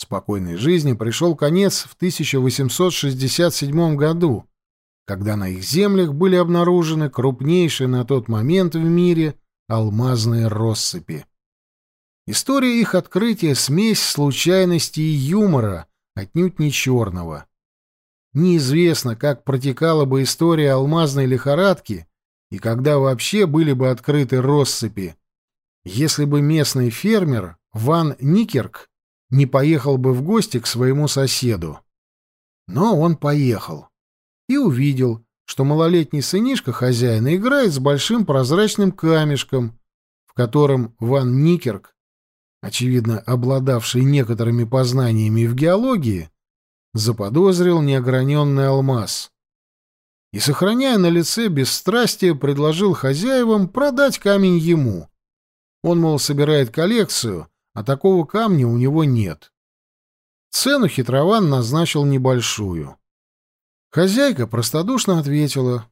Спокойной жизни пришел конец в 1867 году, когда на их землях были обнаружены крупнейшие на тот момент в мире алмазные россыпи. История их открытия — смесь случайности и юмора, отнюдь не черного. Неизвестно, как протекала бы история алмазной лихорадки и когда вообще были бы открыты россыпи, если бы местный фермер Ван Никерк не поехал бы в гости к своему соседу. Но он поехал и увидел, что малолетний сынишка хозяина играет с большим прозрачным камешком, в котором Ван Никерк очевидно обладавший некоторыми познаниями в геологии, заподозрил неограненный алмаз. И, сохраняя на лице бесстрастие, предложил хозяевам продать камень ему. Он, мол, собирает коллекцию, а такого камня у него нет. Цену хитрован назначил небольшую. Хозяйка простодушно ответила,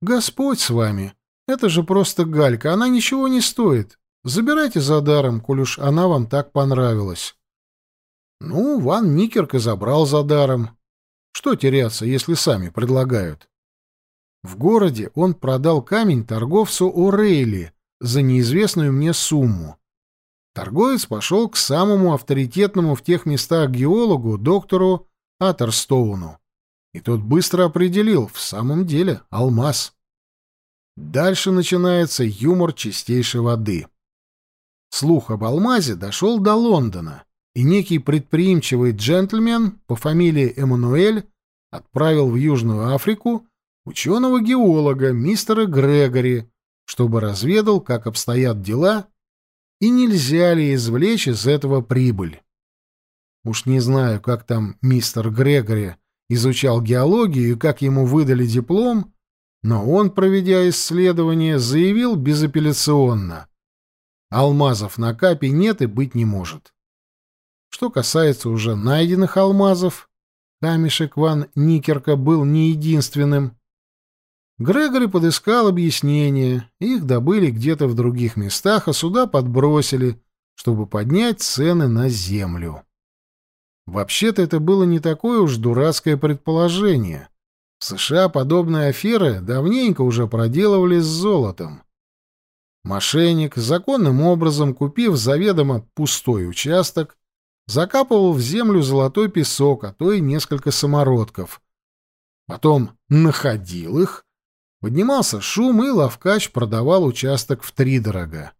«Господь с вами, это же просто галька, она ничего не стоит. Забирайте за даром, коль уж она вам так понравилась. Ну, Ван Никерк и забрал за даром. Что теряться, если сами предлагают? В городе он продал камень торговцу О'Рейли за неизвестную мне сумму. Торговец пошел к самому авторитетному в тех местах геологу, доктору Атерстоуну. И тот быстро определил, в самом деле, алмаз. Дальше начинается юмор чистейшей воды. Слух об алмазе дошел до Лондона, и некий предприимчивый джентльмен по фамилии Эммануэль отправил в Южную Африку ученого-геолога мистера Грегори, чтобы разведал, как обстоят дела и нельзя ли извлечь из этого прибыль. Уж не знаю, как там мистер Грегори изучал геологию и как ему выдали диплом, но он, проведя исследование, заявил безапелляционно — Алмазов на капе нет и быть не может. Что касается уже найденных алмазов, камешек Ван Никерка был не единственным. Грегори подыскал объяснение, их добыли где-то в других местах, а сюда подбросили, чтобы поднять цены на землю. Вообще-то это было не такое уж дурацкое предположение. В США подобные аферы давненько уже проделывали с золотом. Мошенник, законным образом купив заведомо пустой участок, закапывал в землю золотой песок, а то и несколько самородков. Потом находил их, поднимался шум, и ловкач продавал участок втридорога.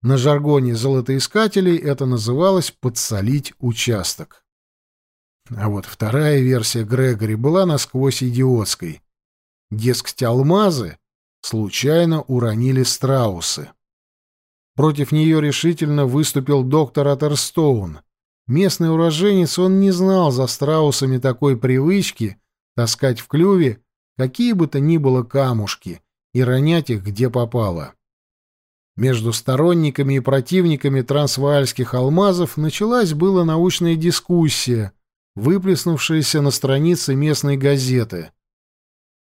На жаргоне золотоискателей это называлось «подсолить участок». А вот вторая версия Грегори была насквозь идиотской. Дескать, алмазы случайно уронили страусы. Против нее решительно выступил доктор Атерстоун. Местный уроженец, он не знал за страусами такой привычки таскать в клюве какие бы то ни было камушки и ронять их где попало. Между сторонниками и противниками трансваальских алмазов началась была научная дискуссия, выплеснувшаяся на странице местной газеты.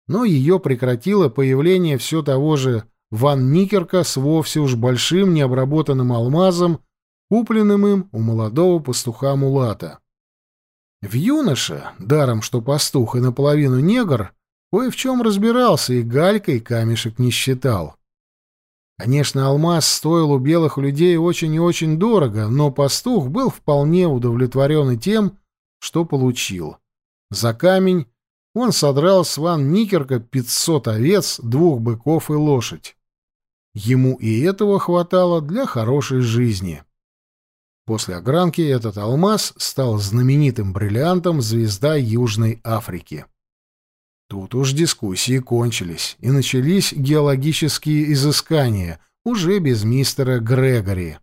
Но ее прекратило появление все того же Ван Никерка с вовсе уж большим необработанным алмазом, купленным им у молодого пастуха Мулата. В юноше, даром что пастух и наполовину негр, кое в чем разбирался и галькой камешек не считал. Конечно, алмаз стоил у белых людей очень и очень дорого, но пастух был вполне удовлетворен и тем, что получил. За камень он содрал с Ван Никерка 500 овец, двух быков и лошадь. Ему и этого хватало для хорошей жизни. После огранки этот алмаз стал знаменитым бриллиантом звезда Южной Африки. Тут уж дискуссии кончились, и начались геологические изыскания, уже без мистера Грегори.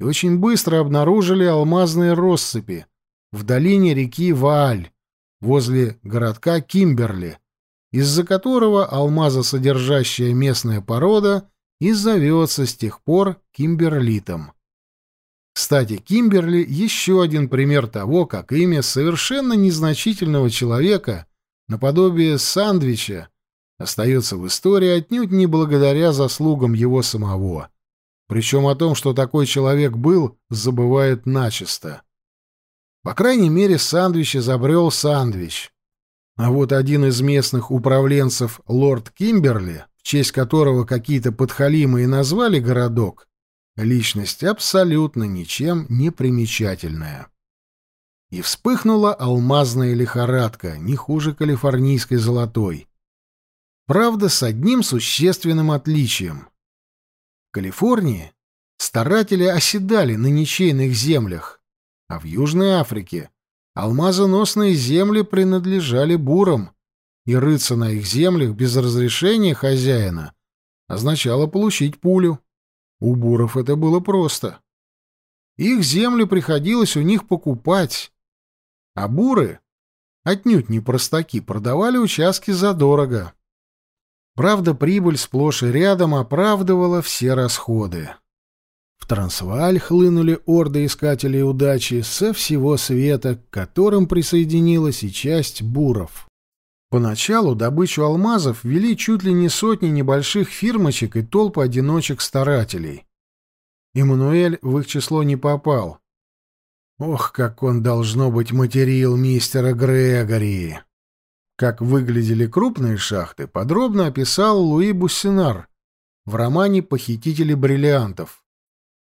И очень быстро обнаружили алмазные россыпи в долине реки Вааль, возле городка Кимберли, из-за которого алмазосодержащая местная порода и зовется с тех пор кимберлитом. Кстати, Кимберли — еще один пример того, как имя совершенно незначительного человека — наподобие сандвича, остается в истории отнюдь не благодаря заслугам его самого. Причем о том, что такой человек был, забывают начисто. По крайней мере, сандвич изобрел сандвич. А вот один из местных управленцев, лорд Кимберли, в честь которого какие-то подхалимы и назвали городок, личность абсолютно ничем не примечательная и вспыхнула алмазная лихорадка, не хуже калифорнийской золотой. Правда, с одним существенным отличием. В Калифорнии старатели оседали на ничейных землях, а в Южной Африке алмазоносные земли принадлежали бурам, и рыться на их землях без разрешения хозяина означало получить пулю. У буров это было просто. Их земли приходилось у них покупать, а буры, отнюдь не простаки, продавали участки задорого. Правда, прибыль сплошь и рядом оправдывала все расходы. В Трансвааль хлынули орды искателей удачи со всего света, к которым присоединилась и часть буров. Поначалу добычу алмазов вели чуть ли не сотни небольших фирмочек и толпы одиночек-старателей. Эммануэль в их число не попал. Ох, как он, должно быть, материл мистера Грегори! Как выглядели крупные шахты, подробно описал Луи Буссинар в романе «Похитители бриллиантов».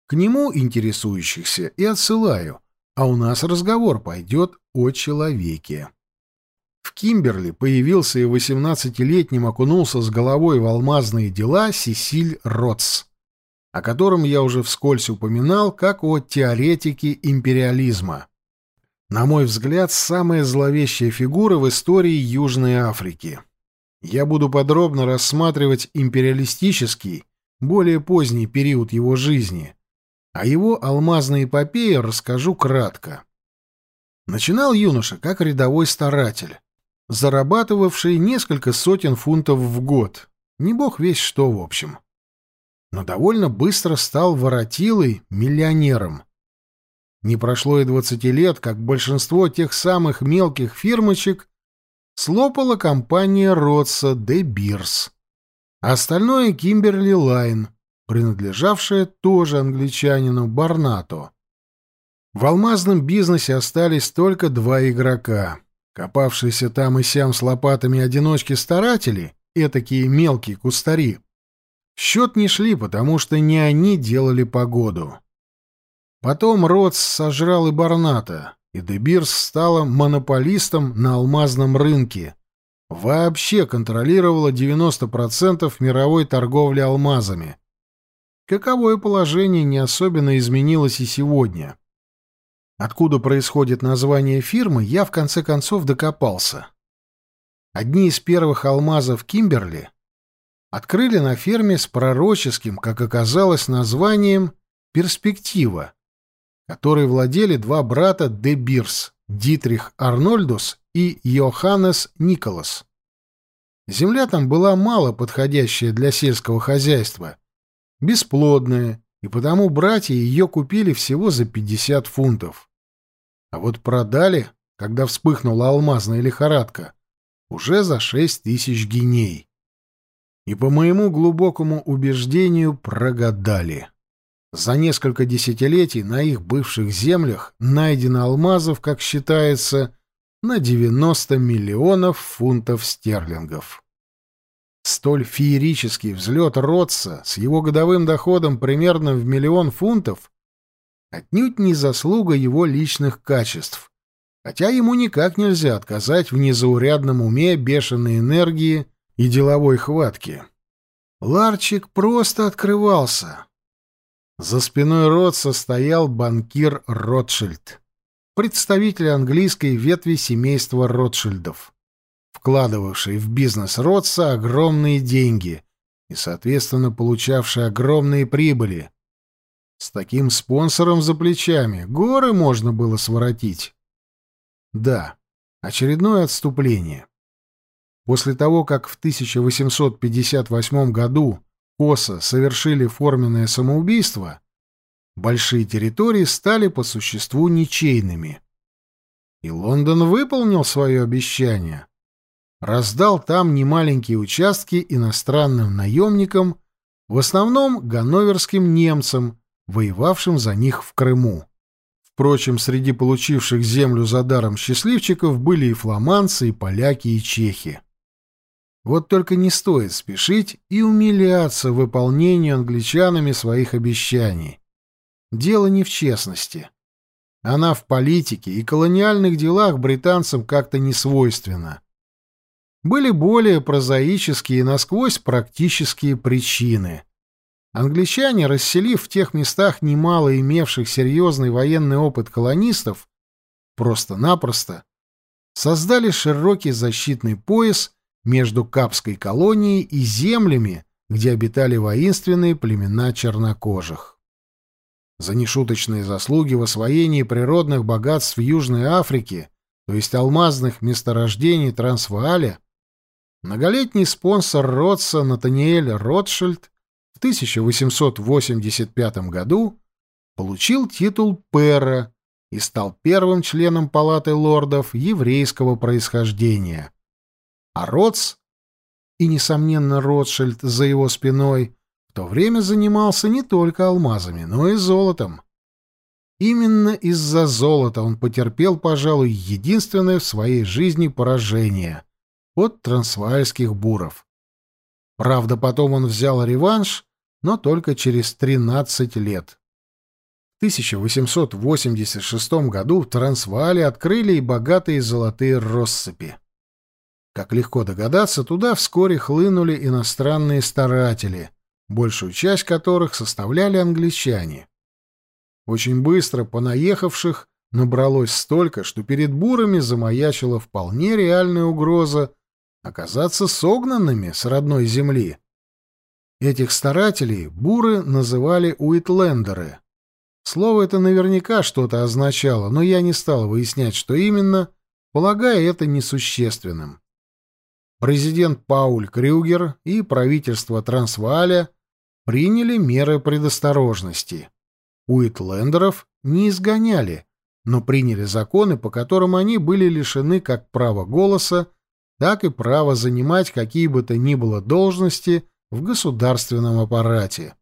К нему интересующихся и отсылаю, а у нас разговор пойдет о человеке. В Кимберли появился и восемнадцатилетним окунулся с головой в алмазные дела Сесиль Ротс о котором я уже вскользь упоминал, как о теоретике империализма. На мой взгляд, самая зловещая фигура в истории Южной Африки. Я буду подробно рассматривать империалистический, более поздний период его жизни, а его алмазной эпопее расскажу кратко. Начинал юноша как рядовой старатель, зарабатывавший несколько сотен фунтов в год. Не бог весть что, в общем но довольно быстро стал воротилой, миллионером. Не прошло и двадцати лет, как большинство тех самых мелких фирмочек слопала компания Родса де Бирс. А остальное — Кимберли Майн, принадлежавшая тоже англичанину Барнато. В алмазном бизнесе остались только два игрока. Копавшиеся там и сям с лопатами одиночки-старатели, этакие мелкие кустари, счет не шли, потому что не они делали погоду. Потом Ротс сожрал и Барната, и Дебирс стала монополистом на алмазном рынке. Вообще контролировала 90% мировой торговли алмазами. Каковое положение не особенно изменилось и сегодня. Откуда происходит название фирмы, я в конце концов докопался. Одни из первых алмазов Кимберли открыли на ферме с пророческим, как оказалось, названием «Перспектива», которой владели два брата де Бирс, Дитрих Арнольдус и Йоханнес Николас. Земля там была мало подходящая для сельского хозяйства, бесплодная, и потому братья ее купили всего за 50 фунтов. А вот продали, когда вспыхнула алмазная лихорадка, уже за 6 тысяч гиней. И по моему глубокому убеждению прогадали. За несколько десятилетий на их бывших землях найдено алмазов, как считается, на 90 миллионов фунтов стерлингов. Столь феерический взлет Ротса с его годовым доходом примерно в миллион фунтов отнюдь не заслуга его личных качеств, хотя ему никак нельзя отказать в незаурядном уме, бешеной энергии и деловой хватки. Ларчик просто открывался, за спиной Ротса стоял банкир Ротшильд, представитель английской ветви семейства Ротшильдов, вкладывавший в бизнес Ротса огромные деньги и, соответственно, получавший огромные прибыли. С таким спонсором за плечами горы можно было своротить. Да, очередное отступление. После того, как в 1858 году Коса совершили форменное самоубийство, большие территории стали по существу ничейными. И Лондон выполнил свое обещание. Раздал там немаленькие участки иностранным наемникам, в основном ганноверским немцам, воевавшим за них в Крыму. Впрочем, среди получивших землю за даром счастливчиков были и фламандцы, и поляки, и чехи. Вот только не стоит спешить и умиляться выполнению англичанами своих обещаний. Дело не в честности. Она в политике и колониальных делах британцам как-то не свойственна. Были более прозаические и насквозь практические причины. Англичане, расселив в тех местах немало имевших серьезный военный опыт колонистов, просто-напросто создали широкий защитный пояс между Капской колонией и землями, где обитали воинственные племена чернокожих. За нешуточные заслуги в освоении природных богатств Южной Африки, то есть алмазных месторождений Трансвааля, многолетний спонсор Ротса Натаниэль Ротшильд в 1885 году получил титул пэра и стал первым членом Палаты лордов еврейского происхождения а Ротс и, несомненно, Ротшильд за его спиной в то время занимался не только алмазами, но и золотом. Именно из-за золота он потерпел, пожалуй, единственное в своей жизни поражение от трансваальских буров. Правда, потом он взял реванш, но только через 13 лет. В 1886 году в Трансваале открыли и богатые золотые россыпи. Как легко догадаться, туда вскоре хлынули иностранные старатели, большую часть которых составляли англичане. Очень быстро понаехавших набралось столько, что перед бурами замаячила вполне реальная угроза оказаться согнанными с родной земли. Этих старателей буры называли уитлендеры. Слово это наверняка что-то означало, но я не стал выяснять, что именно, полагая это несущественным президент Пауль Крюгер и правительство Трансвааля приняли меры предосторожности. Уитлендеров не изгоняли, но приняли законы, по которым они были лишены как права голоса, так и права занимать какие бы то ни было должности в государственном аппарате.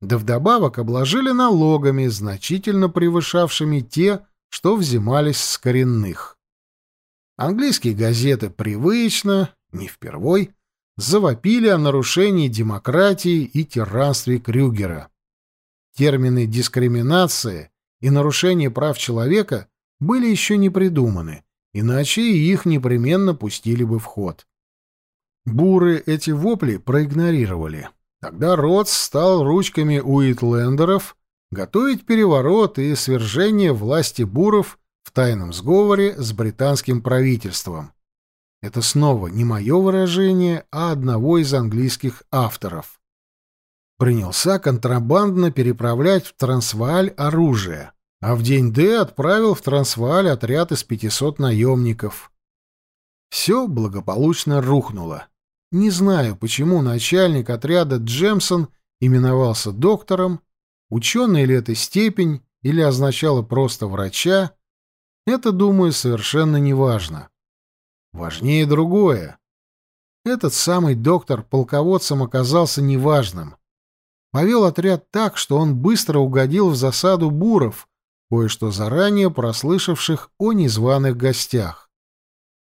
Да вдобавок обложили налогами, значительно превышавшими те, что взимались с коренных. Английские газеты привычно, не впервой, завопили о нарушении демократии и тиранстве Крюгера. Термины «дискриминация» и «нарушение прав человека» были еще не придуманы, иначе их непременно пустили бы в ход. Буры эти вопли проигнорировали. Тогда Ротс стал ручками Уитлендеров готовить переворот и свержение власти буров в тайном сговоре с британским правительством. Это снова не мое выражение, а одного из английских авторов принялся контрабандно переправлять в Трансвааль оружие, а в день Д отправил в Трансвааль отряд из 500 наемников. Все благополучно рухнуло. Не знаю, почему начальник отряда Джемсон именовался доктором, ученый ли это степень или означало просто врача, это, думаю, совершенно не важно. Важнее другое. Этот самый доктор полководцем оказался неважным повел отряд так, что он быстро угодил в засаду буров, кое-что заранее прослышавших о незваных гостях.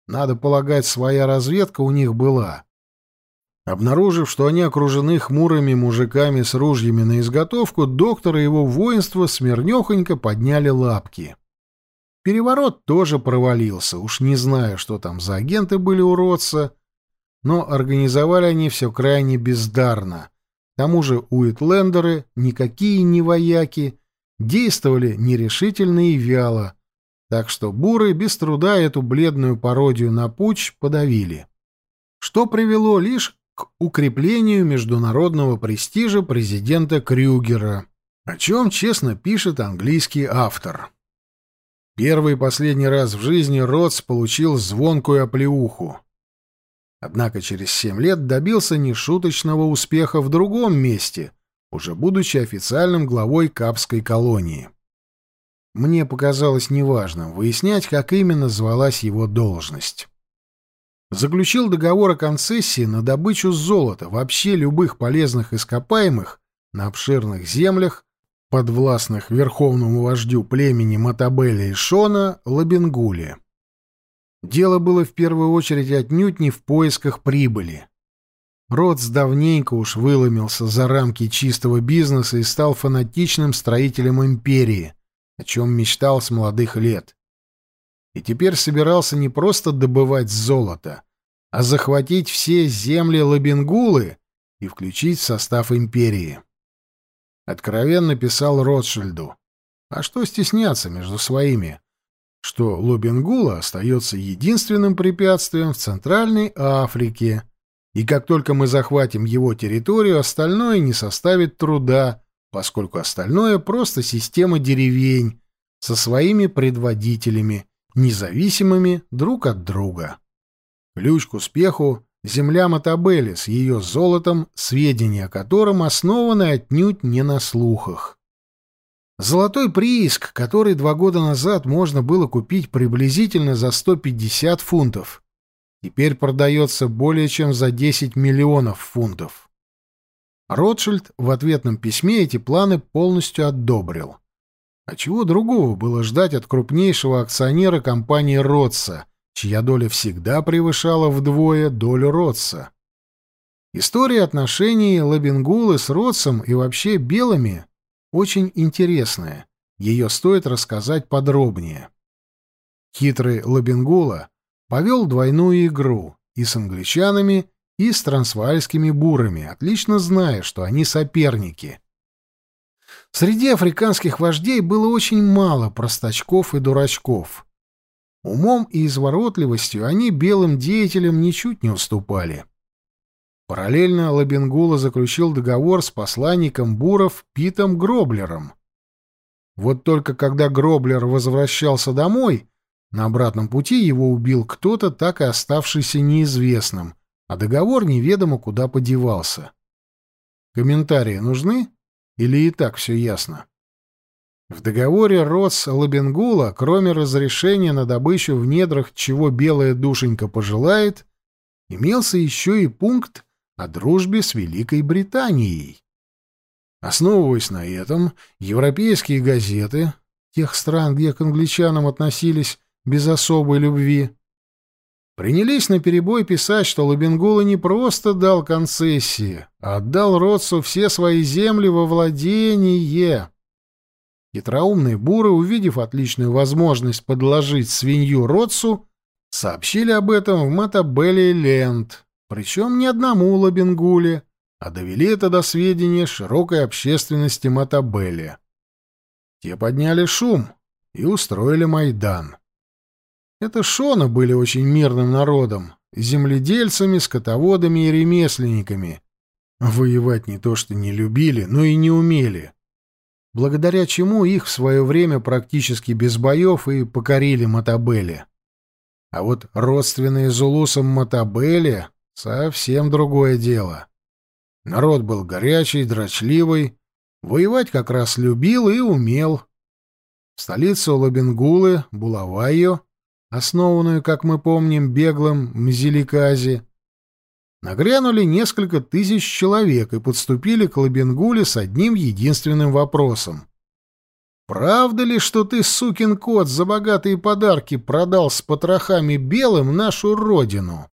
Надо полагать, своя разведка у них была. Обнаружив, что они окружены хмурыми мужиками с ружьями на изготовку, доктор и его воинство смирнёхонько подняли лапки. Переворот тоже провалился, уж не знаю, что там за агенты были уродца, но организовали они все крайне бездарно — к тому же уитлендеры, никакие не вояки, действовали нерешительно и вяло, так что буры без труда эту бледную пародию на путь подавили. Что привело лишь к укреплению международного престижа президента Крюгера, о чем честно пишет английский автор. Первый и последний раз в жизни Ротс получил звонкую оплеуху. Однако через семь лет добился нешуточного успеха в другом месте, уже будучи официальным главой Капской колонии. Мне показалось неважным выяснять, как именно звалась его должность. Заключил договор о концессии на добычу золота, вообще любых полезных ископаемых на обширных землях, подвластных верховному вождю племени Матабеля и Шона Лабенгуле. Дело было в первую очередь отнюдь не в поисках прибыли. Ротс давненько уж выломился за рамки чистого бизнеса и стал фанатичным строителем империи, о чем мечтал с молодых лет. И теперь собирался не просто добывать золото, а захватить все земли Лабингулы и включить в состав империи. Откровенно писал Ротшильду. А что стесняться между своими? что Лобенгула остается единственным препятствием в Центральной Африке, и как только мы захватим его территорию, остальное не составит труда, поскольку остальное просто система деревень со своими предводителями, независимыми друг от друга. Ключ к успеху — земля Матабели с ее золотом, сведения о котором основаны отнюдь не на слухах. Золотой прииск, который два года назад можно было купить приблизительно за 150 фунтов, теперь продается более чем за 10 миллионов фунтов. Ротшильд в ответном письме эти планы полностью одобрил. А чего другого было ждать от крупнейшего акционера компании Ротса, чья доля всегда превышала вдвое долю Ротса? История отношений Лабингулы с Ротсом и вообще белыми очень интересная. Ее стоит рассказать подробнее. Хитрый Лабингула повел двойную игру и с англичанами, и с трансваальскими бурами, отлично зная, что они соперники. Среди африканских вождей было очень мало простачков и дурачков. Умом и изворотливостью они белым деятелям ничуть не уступали. Параллельно Лабенгула заключил договор с посланником Буров Питом Гроблером. Вот только когда Гроблер возвращался домой, на обратном пути его убил кто-то, так и оставшийся неизвестным, а договор неведомо куда подевался. Комментарии нужны? Или и так все ясно? В договоре Роц-Лабенгула, кроме разрешения на добычу в недрах, чего белая душенька пожелает, имелся еще и пункт о дружбе с Великой Британией. Основываясь на этом, европейские газеты тех стран, где к англичанам относились без особой любви, принялись на перебой писать, что Лабенгула не просто дал концессии, а отдал Ротсу все свои земли во владение. Хитроумные буры, увидев отличную возможность подложить свинью Ротсу, сообщили об этом в Матабелле Ленд, причем не одному Лабенгуле, а довели это до сведения широкой общественности Матабелли. Те подняли шум и устроили Майдан. Это Шона были очень мирным народом, земледельцами, скотоводами и ремесленниками. Воевать не то что не любили, но и не умели благодаря чему их в свое время практически без боев и покорили Матабели. А вот родственные Зулусам Матабели — совсем другое дело. Народ был горячий, дрочливый, воевать как раз любил и умел. В столицу Лабенгулы, Булавайо, основанную, как мы помним, беглым Мзеликази, Нагрянули несколько тысяч человек и подступили к Лабенгуле с одним единственным вопросом. «Правда ли, что ты, сукин кот, за богатые подарки продал с потрохами белым нашу родину?»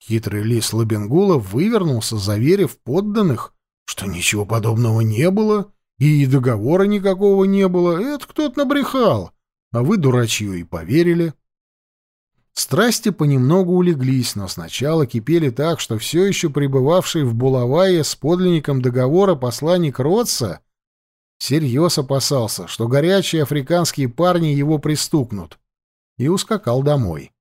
Хитрый лис Лабенгула вывернулся, заверив подданных, что ничего подобного не было, и договора никакого не было. Это кто-то набрехал, а вы, дурачье, и поверили. Страсти понемногу улеглись, но сначала кипели так, что все еще пребывавший в Булавае с подлинником договора посланник Ротса всерьез опасался, что горячие африканские парни его пристукнут, и ускакал домой.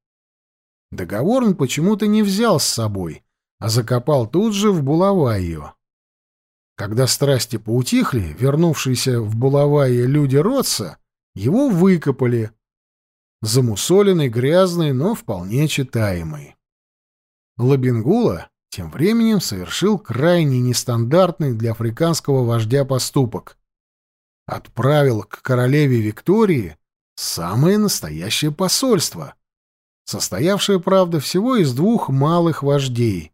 Договор он почему-то не взял с собой, а закопал тут же в Булавайю. Когда страсти поутихли, вернувшиеся в Булавайе люди Ротса его выкопали — замусоленный, грязный, но вполне читаемый. Лабингула тем временем совершил крайне нестандартный для африканского вождя поступок. Отправил к королеве Виктории самое настоящее посольство, состоявшее, правда, всего из двух малых вождей,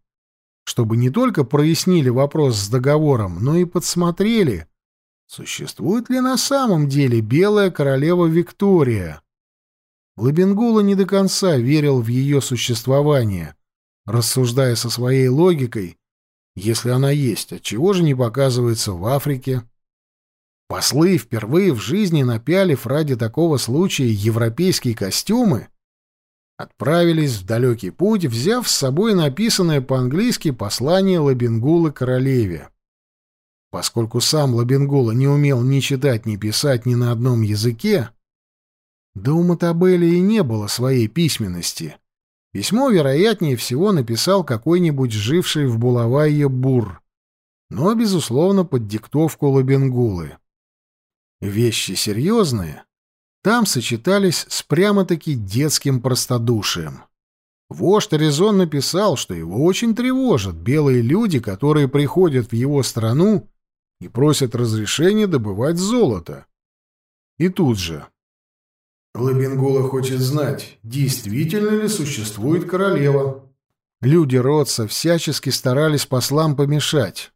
чтобы не только прояснили вопрос с договором, но и подсмотрели, существует ли на самом деле белая королева Виктория, Лабенгула не до конца верил в ее существование, рассуждая со своей логикой, если она есть, отчего же не показывается в Африке? Послы, впервые в жизни напялив ради такого случая европейские костюмы, отправились в далекий путь, взяв с собой написанное по-английски послание Лабенгулы королеве. Поскольку сам Лабенгула не умел ни читать, ни писать ни на одном языке, да у Матабели и не было своей письменности. Письмо, вероятнее всего, написал какой-нибудь живший в Булавайе бур, но, безусловно, под диктовку Лабенгулы. Вещи серьезные там сочетались с прямо-таки детским простодушием. Вождь резонно писал, что его очень тревожат белые люди, которые приходят в его страну и просят разрешения добывать золото. И тут же Лабингула хочет знать, действительно ли существует королева. Люди Ротса всячески старались послам помешать.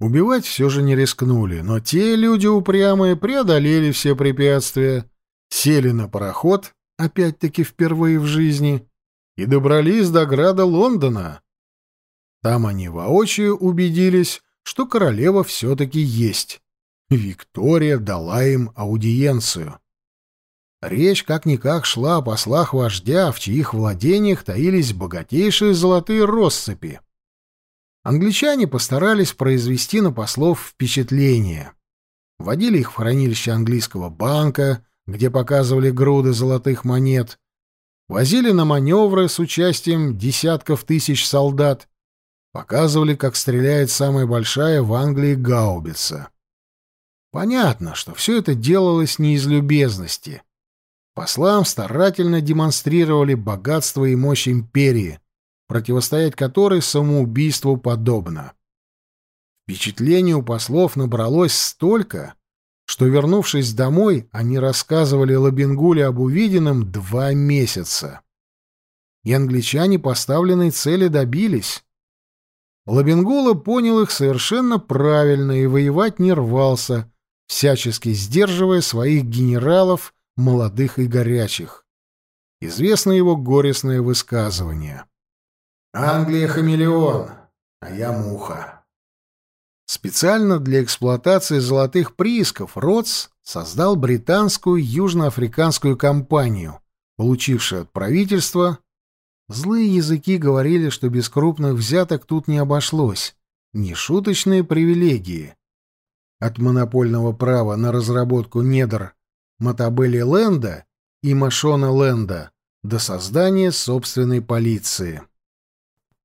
Убивать все же не рискнули, но те люди упрямые преодолели все препятствия, сели на пароход, опять-таки впервые в жизни, и добрались до града Лондона. Там они воочию убедились, что королева все-таки есть. Виктория дала им аудиенцию. Речь как-никак шла о послах вождя, в чьих владениях таились богатейшие золотые россыпи. Англичане постарались произвести на послов впечатление. Водили их в хранилище английского банка, где показывали груды золотых монет, возили на маневры с участием десятков тысяч солдат, показывали, как стреляет самая большая в Англии гаубица. Понятно, что все это делалось не из любезности — Послам старательно демонстрировали богатство и мощь империи, противостоять которой самоубийству подобно. Впечатлений у послов набралось столько, что, вернувшись домой, они рассказывали Лабингуле об увиденном два месяца. И англичане поставленной цели добились. Лабингула понял их совершенно правильно и воевать не рвался, всячески сдерживая своих генералов, молодых и горячих. Известно его горестное высказывание. «Англия — хамелеон, а я муха». Специально для эксплуатации золотых приисков Ротс создал британскую южноафриканскую компанию, получившую от правительства Злые языки говорили, что без крупных взяток тут не обошлось. Нешуточные привилегии. От монопольного права на разработку недр Матабели Ленда и Машона Ленда до создания собственной полиции.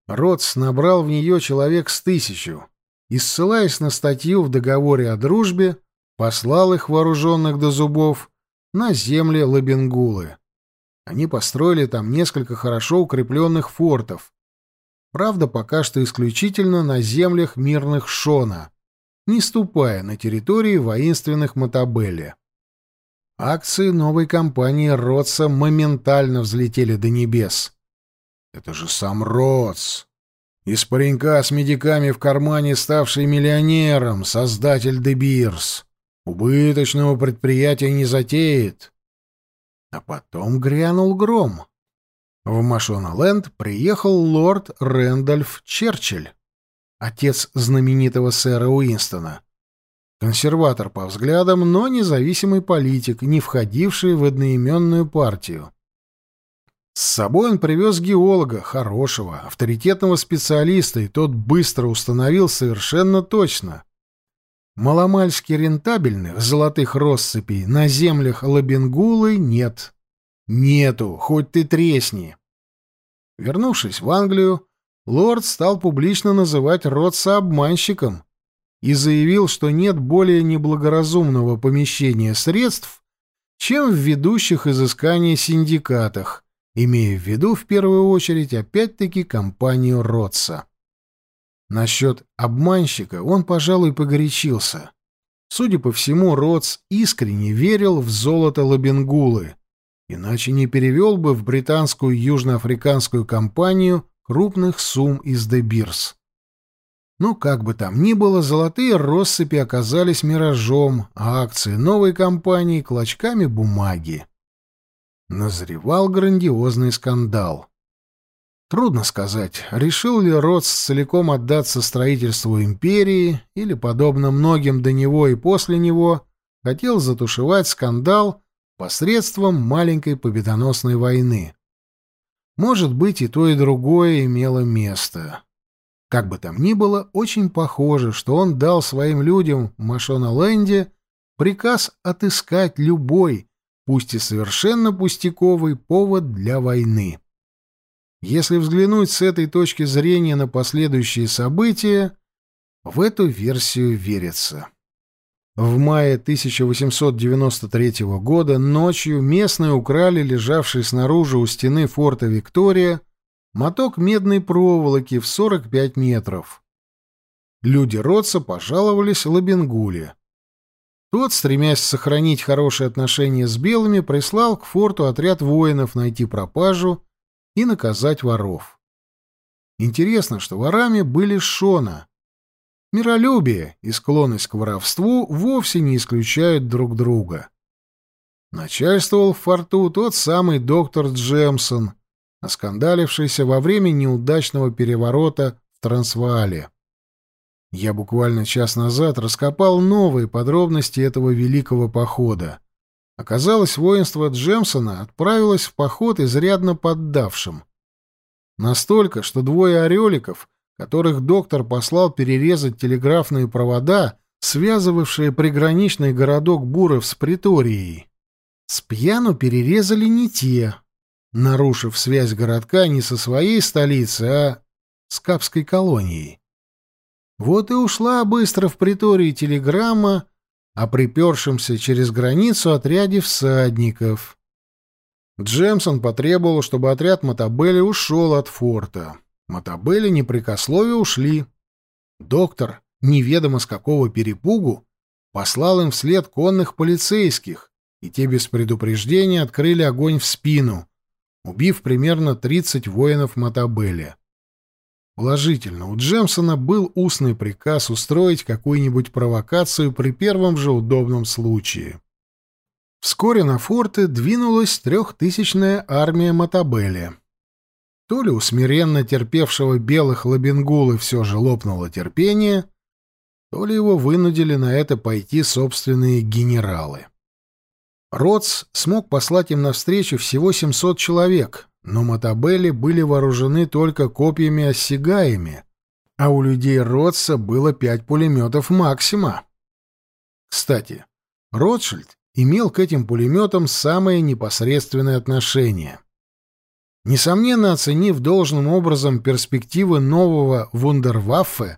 Ротс набрал в нее человек с тысячу и, ссылаясь на статью в договоре о дружбе, послал их, вооруженных до зубов, на земли Лабенгулы. Они построили там несколько хорошо укрепленных фортов. Правда, пока что исключительно на землях мирных Шона, не ступая на территории воинственных Матабелли. Акции новой компании Ротса моментально взлетели до небес. Это же сам Ротс. Из паренька с медиками в кармане, ставший миллионером, создатель Дебирс. Убыточного предприятия не затеет. А потом грянул гром. В Машоналенд приехал лорд Рэндольф Черчилль, отец знаменитого сэра Уинстона. Консерватор по взглядам, но независимый политик, не входивший в одноименную партию. С собой он привез геолога, хорошего, авторитетного специалиста, и тот быстро установил совершенно точно. Маломальски рентабельных золотых россыпей на землях Лабенгулы нет. Нету, хоть ты тресни. Вернувшись в Англию, лорд стал публично называть Ротса обманщиком и заявил, что нет более неблагоразумного помещения средств, чем в ведущих изысканий синдикатах, имея в виду в первую очередь опять-таки компанию Ротса. Насчет обманщика он, пожалуй, погорячился. Судя по всему, Ротс искренне верил в золото Лабенгулы, иначе не перевел бы в британскую южноафриканскую компанию крупных сумм из Дебирс. Но как бы там ни было, золотые россыпи оказались миражом, а акции новой компании — клочками бумаги. Назревал грандиозный скандал. Трудно сказать, решил ли Ротс целиком отдаться строительству империи или, подобно многим до него и после него, хотел затушевать скандал посредством маленькой победоносной войны. Может быть, и то, и другое имело место. Как бы там ни было, очень похоже, что он дал своим людям в Машоналенде приказ отыскать любой, пусть и совершенно пустяковый, повод для войны. Если взглянуть с этой точки зрения на последующие события, в эту версию верится. В мае 1893 года ночью местные украли лежавший снаружи у стены форта Виктория моток медной проволоки в 45 метров. Люди Ротса пожаловались Лабенгуле. Тот, стремясь сохранить хорошие отношения с белыми, прислал к форту отряд воинов найти пропажу и наказать воров. Интересно, что ворами были Шона. Миролюбие и склонность к воровству вовсе не исключают друг друга. Начальствовал в форту тот самый доктор Джемсон, оскандалившийся во время неудачного переворота в Трансваале. Я буквально час назад раскопал новые подробности этого великого похода. Оказалось, воинство Джемсона отправилось в поход изрядно поддавшим. Настолько, что двое ореликов, которых доктор послал перерезать телеграфные провода, связывавшие приграничный городок Буров с Приторией, с пьяну перерезали не те, нарушив связь городка не со своей столицей, а с Капской колонией. Вот и ушла быстро в Притории телеграмма о припершемся через границу отряде всадников. Джемсон потребовал, чтобы отряд Мотобелли ушел от форта. Мотобелли непрекословие ушли. Доктор, неведомо с какого перепугу, послал им вслед конных полицейских, и те без предупреждения открыли огонь в спину, убив примерно 30 воинов Матабеля. Положительно, у Джемсона был устный приказ устроить какую-нибудь провокацию при первом же удобном случае. Вскоре на форты двинулась трехтысячная армия Матабеля. То ли у смиренно терпевшего белых лабингулы все же лопнуло терпение, то ли его вынудили на это пойти собственные генералы. Роц смог послать им навстречу всего 700 человек, но Матабелли были вооружены только копьями-осягаями, а у людей Ротса было пять пулеметов Максима. Кстати, Ротшильд имел к этим пулеметам самое непосредственное отношение. Несомненно, оценив должным образом перспективы нового вундерваффе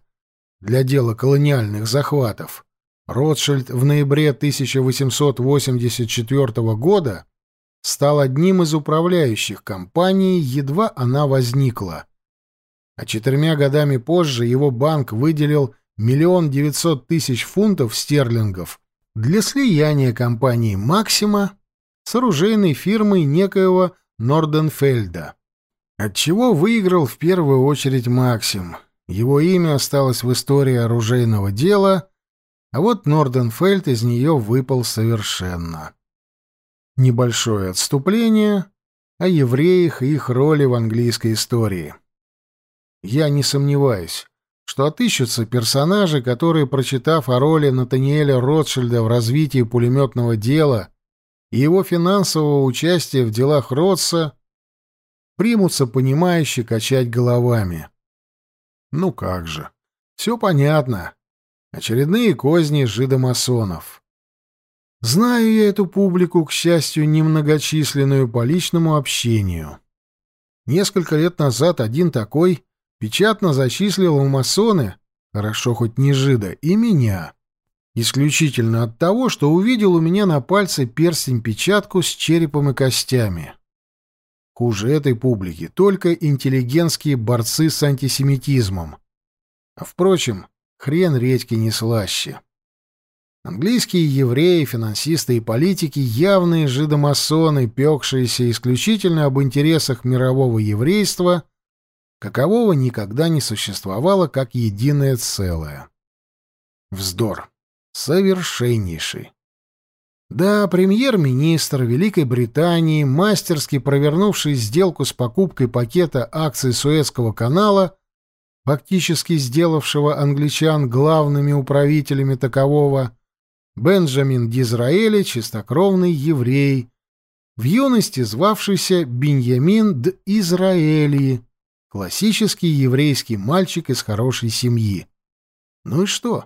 для дела колониальных захватов, Ротшильд в ноябре 1884 года стал одним из управляющих компании, едва она возникла. А четырьмя годами позже его банк выделил миллион девятьсот тысяч фунтов стерлингов для слияния компании «Максима» с оружейной фирмой некоего Норденфельда. Отчего выиграл в первую очередь Максим. Его имя осталось в истории оружейного дела, а вот Норденфельд из нее выпал совершенно. Небольшое отступление о евреях и их роли в английской истории. Я не сомневаюсь, что отыщутся персонажи, которые, прочитав о роли Натаниэля Ротшильда в развитии пулеметного дела и его финансового участия в делах Ротса, примутся понимающе качать головами. Ну как же, все понятно. Очередные козни жидомасонов. Знаю я эту публику, к счастью, немногочисленную по личному общению. Несколько лет назад один такой печатно зачислил в масоны, хорошо хоть не жида, и меня. Исключительно от того, что увидел у меня на пальце перстень-печатку с черепом и костями. Хуже этой публики только интеллигентские борцы с антисемитизмом. А, впрочем, хрен редьки не слаще. Английские евреи, финансисты и политики — явные жидомасоны, пекшиеся исключительно об интересах мирового еврейства, какового никогда не существовало как единое целое. Вздор. Совершеннейший. Да, премьер-министр Великой Британии, мастерски провернувший сделку с покупкой пакета акций Суэцкого канала, фактически сделавшего англичан главными управителями такового, Бенджамин Дизраэли, чистокровный еврей, в юности звавшийся Беньямин Д. Израэли, классический еврейский мальчик из хорошей семьи. Ну и что?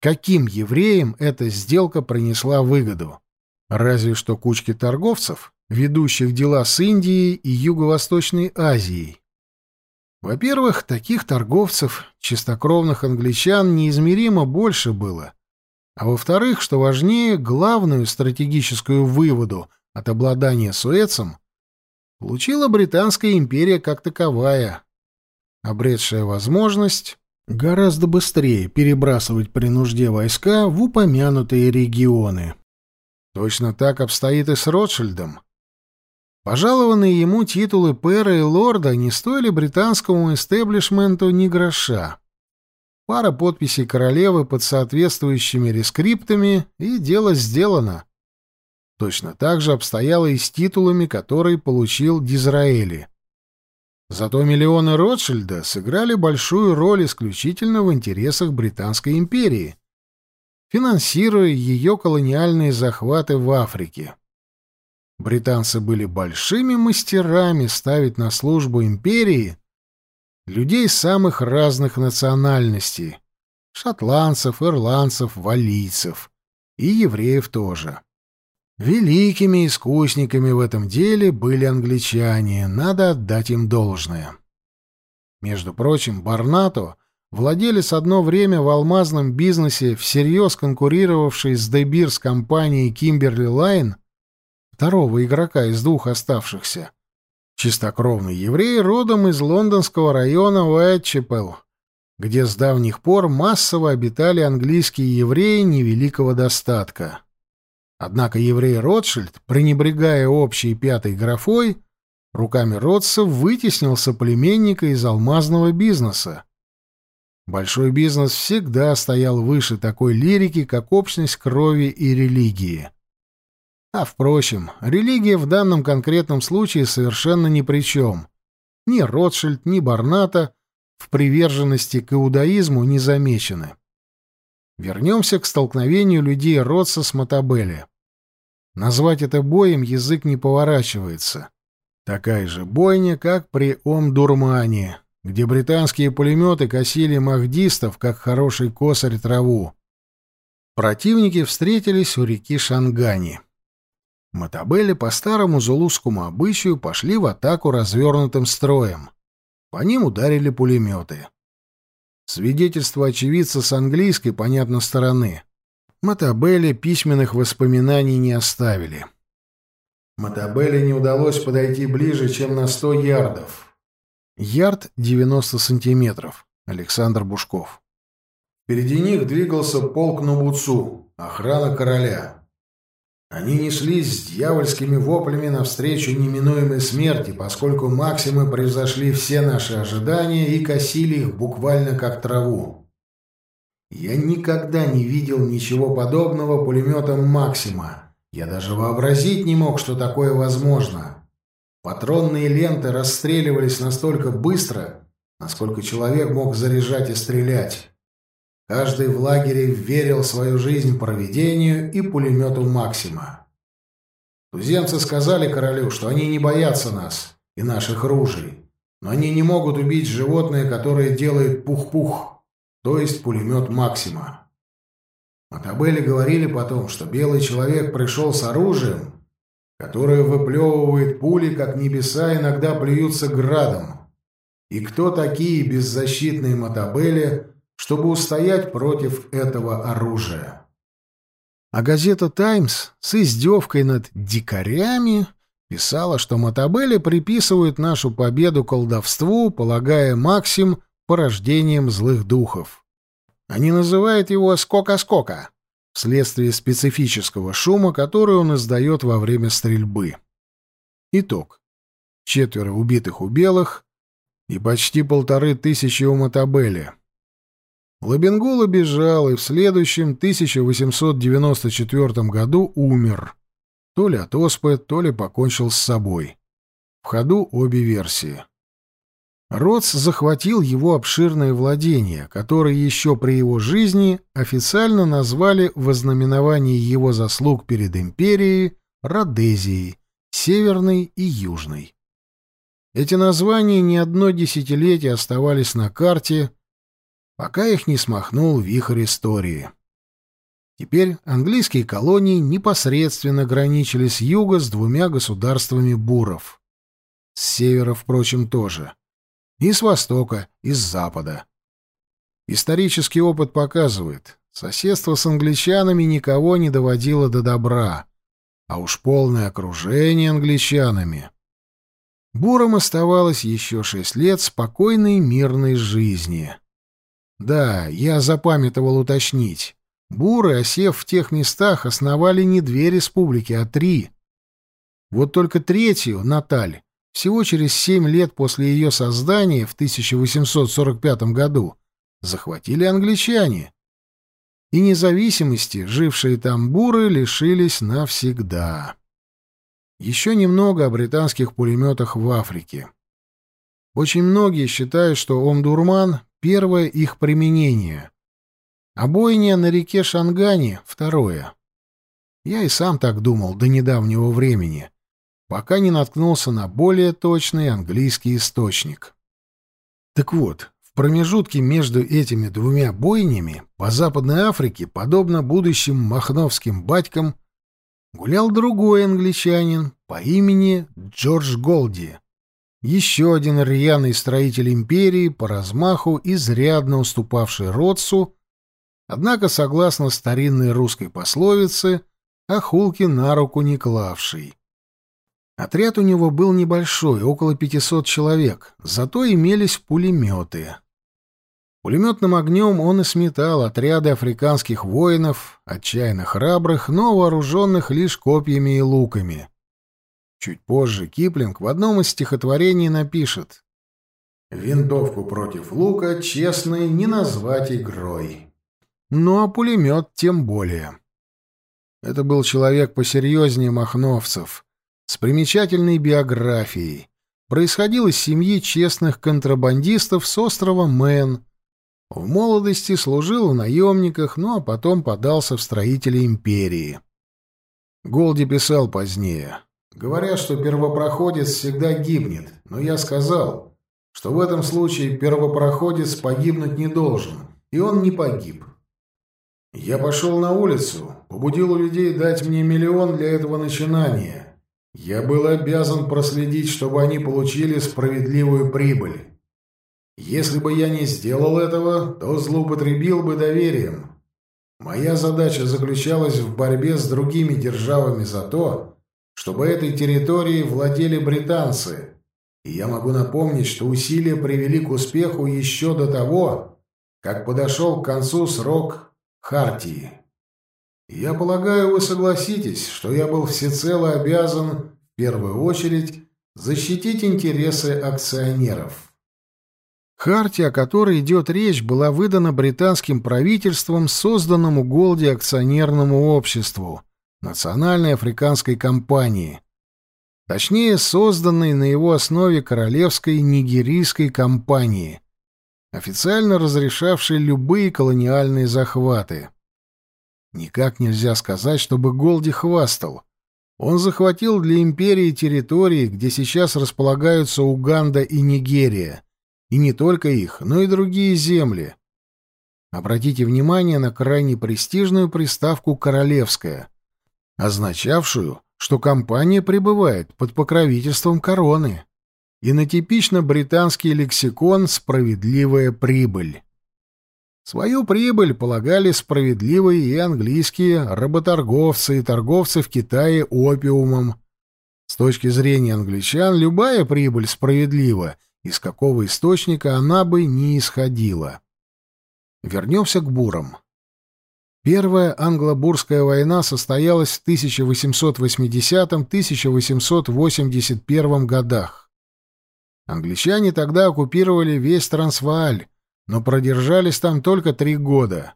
Каким евреям эта сделка принесла выгоду? Разве что кучке торговцев, ведущих дела с Индией и Юго-Восточной Азией. Во-первых, таких торговцев, чистокровных англичан, неизмеримо больше было — а во-вторых, что важнее, главную стратегическую выводу от обладания Суэцем получила Британская империя как таковая, обретшая возможность гораздо быстрее перебрасывать при нужде войска в упомянутые регионы. Точно так обстоит и с Ротшильдом. Пожалованные ему титулы пэра и лорда не стоили британскому эстеблишменту ни гроша пара подписей королевы под соответствующими рескриптами, и дело сделано. Точно так же обстояло и с титулами, которые получил Дизраэли. Зато миллионы Ротшильда сыграли большую роль исключительно в интересах Британской империи, финансируя ее колониальные захваты в Африке. Британцы были большими мастерами ставить на службу империи людей самых разных национальностей — шотландцев, ирландцев, валийцев и евреев тоже. Великими искусниками в этом деле были англичане, надо отдать им должное. Между прочим, Барнато, владелец одно время в алмазном бизнесе, всерьез конкурировавший с Дебирс компанией Кимберли Лайн, второго игрока из двух оставшихся, Чистокровный еврей родом из лондонского района Уайтчепел, где с давних пор массово обитали английские евреи невеликого достатка. Однако еврей Ротшильд, пренебрегая общей пятой графой, руками Ротса вытеснил соплеменника из алмазного бизнеса. Большой бизнес всегда стоял выше такой лирики, как общность крови и религии. А, впрочем, религия в данном конкретном случае совершенно ни при чем. Ни Ротшильд, ни Барната в приверженности к иудаизму не замечены. Вернемся к столкновению людей Ротса с Мотобелли. Назвать это боем язык не поворачивается. Такая же бойня, как при Ом-Дурмане, где британские пулеметы косили махдистов, как хороший косарь траву. Противники встретились у реки Шангани. Мотобели по старому зулузскому обычаю пошли в атаку развернутым строем. По ним ударили пулеметы. Свидетельство очевидца с английской, понятно, стороны. Матабелле письменных воспоминаний не оставили. Матабелле не удалось подойти ближе, чем на сто ярдов. Ярд 90 сантиметров. Александр Бушков. Впереди них двигался полк Нубуцу, охрана короля. Они неслись с дьявольскими воплями навстречу неминуемой смерти, поскольку максимы превзошли все наши ожидания и косили их буквально как траву. Я никогда не видел ничего подобного пулеметам «Максима». Я даже вообразить не мог, что такое возможно. Патронные ленты расстреливались настолько быстро, насколько человек мог заряжать и стрелять. Каждый в лагере верил свою жизнь проведению и пулемету «Максима». Туземцы сказали королю, что они не боятся нас и наших ружей, но они не могут убить животное, которое делает пух-пух то есть пулемет «Максима». Матабели говорили потом, что белый человек пришел с оружием, которое выплевывает пули, как небеса иногда плюются градом. И кто такие беззащитные Матабели, чтобы устоять против этого оружия? А газета «Таймс» с издевкой над «дикарями» писала, что Матабели приписывают нашу победу колдовству, полагая Максим порождением злых духов. Они называют его «скока-скока» вследствие специфического шума, который он издает во время стрельбы. Итог. Четверо убитых у белых и почти полторы тысячи у Матабели. Лабенгула бежал и в следующем 1894 году умер. То ли от оспы, то ли покончил с собой. В ходу обе версии. Ротс захватил его обширное владение, которое еще при его жизни официально назвали в знаменовании его заслуг перед империей Родезией, Северной и Южной. Эти названия не одно десятилетие оставались на карте, пока их не смахнул вихрь истории. Теперь английские колонии непосредственно граничили с юга с двумя государствами буров. С севера, впрочем, тоже — и с востока, и с запада. Исторический опыт показывает, соседство с англичанами никого не доводило до добра, а уж полное окружение англичанами. Бурам оставалось еще шесть лет спокойной мирной жизни. Да, я запамятовал уточнить. Буры, осев в тех местах, основали не две республики, а три. Вот только третью, Наталь, всего через семь лет после ее создания в 1845 году захватили англичане. И независимости жившие там буры лишились навсегда. Еще немного о британских пулеметах в Африке. Очень многие считают, что Омдурман — первое их применение, а бойня на реке Шангани — второе. Я и сам так думал до недавнего времени — пока не наткнулся на более точный английский источник. Так вот, в промежутке между этими двумя бойнями по Западной Африке, подобно будущим махновским батькам, гулял другой англичанин по имени Джордж Голди, еще один рьяный строитель империи, по размаху изрядно уступавший Ротсу, однако, согласно старинной русской пословице, охулки на руку не клавший. Отряд у него был небольшой, около 500 человек, зато имелись пулеметы. Пулеметным огнем он и сметал отряды африканских воинов, отчаянно храбрых, но вооруженных лишь копьями и луками. Чуть позже Киплинг в одном из стихотворений напишет «Винтовку против лука честной не назвать игрой». Ну а пулемет тем более. Это был человек посерьезнее махновцев, с примечательной биографией. Происходил из семьи честных контрабандистов с острова Мэн, в молодости служил в наемниках, ну а потом подался в строители империи. Голди писал позднее. «Говорят, что первопроходец всегда гибнет, но я сказал, что в этом случае первопроходец погибнуть не должен, и он не погиб. Я пошел на улицу, побудил у людей дать мне миллион для этого начинания. Я был обязан проследить, чтобы они получили справедливую прибыль. Если бы я не сделал этого, то злоупотребил бы доверием. Моя задача заключалась в борьбе с другими державами за то, чтобы этой территорией владели британцы. И я могу напомнить, что усилия привели к успеху еще до того, как подошел к концу срок Хартии. Я полагаю, вы согласитесь, что я был всецело обязан, в первую очередь, защитить интересы акционеров. Хартия, о которой идет речь, была выдана британским правительством созданному Голди акционерному обществу Национальной африканской компании, точнее, созданной на его основе Королевской нигерийской компании, официально разрешавшей любые колониальные захваты. Никак нельзя сказать, чтобы Голди хвастал. Он захватил для империи территории, где сейчас располагаются Уганда и Нигерия, и не только их, но и другие земли. Обратите внимание на крайне престижную приставку «королевская», означавшую, что компания пребывает под покровительством короны, и на типично британский лексикон «справедливая прибыль». Свою прибыль полагали справедливой и английские работорговцы и торговцы в Китае опиумом. С точки зрения англичан любая прибыль справедлива — из какого источника она бы не исходила. Вернемся к бурам. Первая англо-бурская война состоялась в 1880-1881 годах. Англичане тогда оккупировали весь Трансвааль, но продержались там только три года.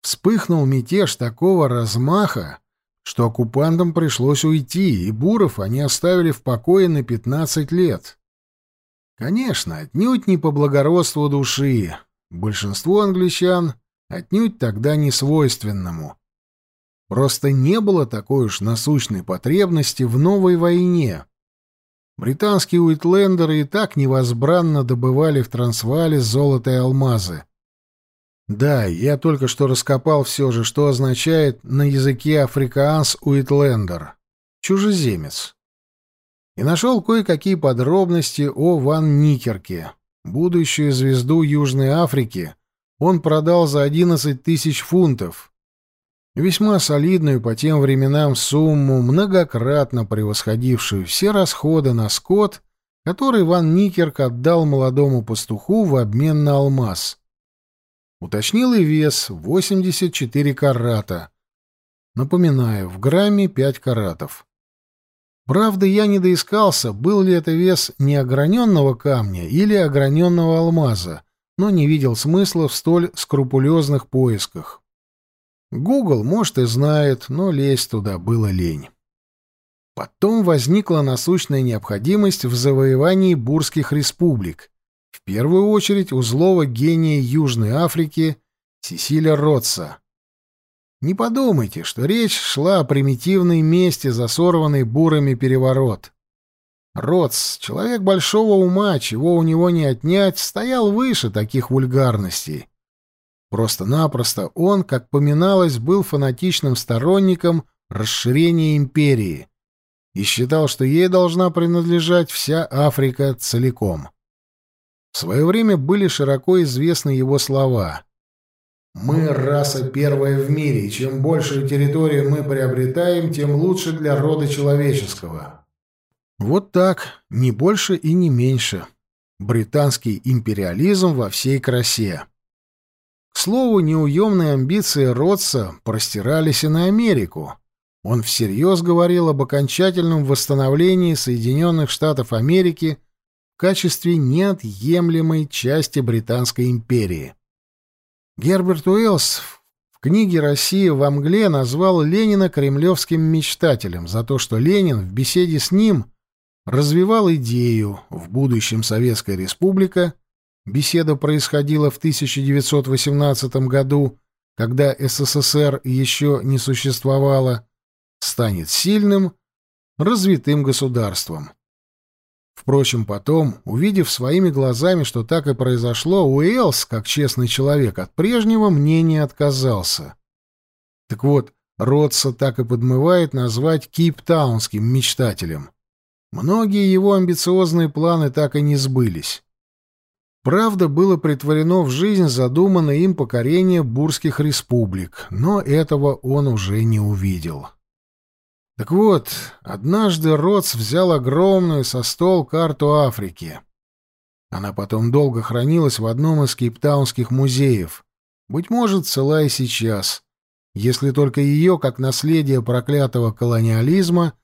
Вспыхнул мятеж такого размаха, что оккупантам пришлось уйти, и буров они оставили в покое на 15 лет. Конечно, отнюдь не по благородству души. Большинству англичан отнюдь тогда не свойственному. Просто не было такой уж насущной потребности в новой войне. Британские уитлендеры и так невозбранно добывали в Трансвале золото и алмазы. Да, я только что раскопал все же, что означает на языке африкаанс уитлендер — чужеземец и нашел кое-какие подробности о Ван Никерке. Будущую звезду Южной Африки он продал за 11 тысяч фунтов. Весьма солидную по тем временам сумму, многократно превосходившую все расходы на скот, который Ван Никерк отдал молодому пастуху в обмен на алмаз. Уточнил и вес — 84 карата. Напоминаю, в грамме 5 каратов. Правда, я не доискался, был ли это вес неограненного камня или ограненного алмаза, но не видел смысла в столь скрупулезных поисках. Гугл, может, и знает, но лезть туда было лень. Потом возникла насущная необходимость в завоевании бурских республик, в первую очередь у злого гения Южной Африки Сесиля Ротса. Не подумайте, что речь шла о примитивной мести за сорванный бурами переворот. Роц, человек большого ума, чего у него не отнять, стоял выше таких вульгарностей. Просто-напросто он, как поминалось, был фанатичным сторонником расширения империи и считал, что ей должна принадлежать вся Африка целиком. В свое время были широко известны его слова мы раса первая в мире, и чем большую территорию мы приобретаем, тем лучше для рода человеческого. Вот так, не больше и не меньше. британский империализм во всей красе. К слову, неуемные амбиции Ротса простирались и на Америку. Он всерьез говорил об окончательном восстановлении Соединенных Штатов Америки в качестве неотъемлемой части Британской империи. Герберт Уэллс в книге «Россия во мгле» назвал Ленина кремлевским мечтателем за то, что Ленин в беседе с ним развивал идею в будущем Советская Республика, беседа происходила в 1918 году, когда СССР еще не существовало, станет сильным, развитым государством. Впрочем, потом, увидев своими глазами, что так и произошло, Уэллс, как честный человек, от прежнего мнения отказался. Так вот, Ротса так и подмывает назвать кейптаунским мечтателем. Многие его амбициозные планы так и не сбылись. Правда, было притворено в жизнь задуманное им покорение бурских республик, но этого он уже не увидел. Так вот, однажды Роц взял огромную со стол карту Африки. Она потом долго хранилась в одном из кейптаунских музеев. Быть может, цела и сейчас, если только ее, как наследие проклятого колониализма,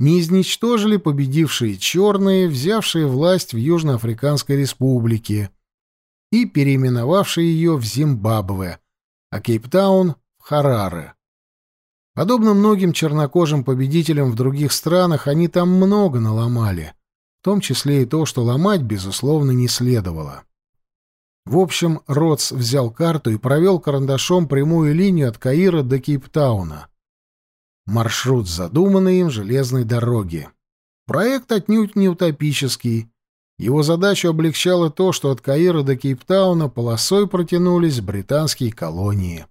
не изничтожили победившие черные, взявшие власть в Южноафриканской республике и переименовавшие ее в Зимбабве, а Кейптаун — в Хараре. Подобно многим чернокожим победителям в других странах, они там много наломали, в том числе и то, что ломать, безусловно, не следовало. В общем, Ротс взял карту и провел карандашом прямую линию от Каира до Кейптауна. Маршрут задуманной им железной дороги. Проект отнюдь не утопический. Его задачу облегчало то, что от Каира до Кейптауна полосой протянулись британские колонии.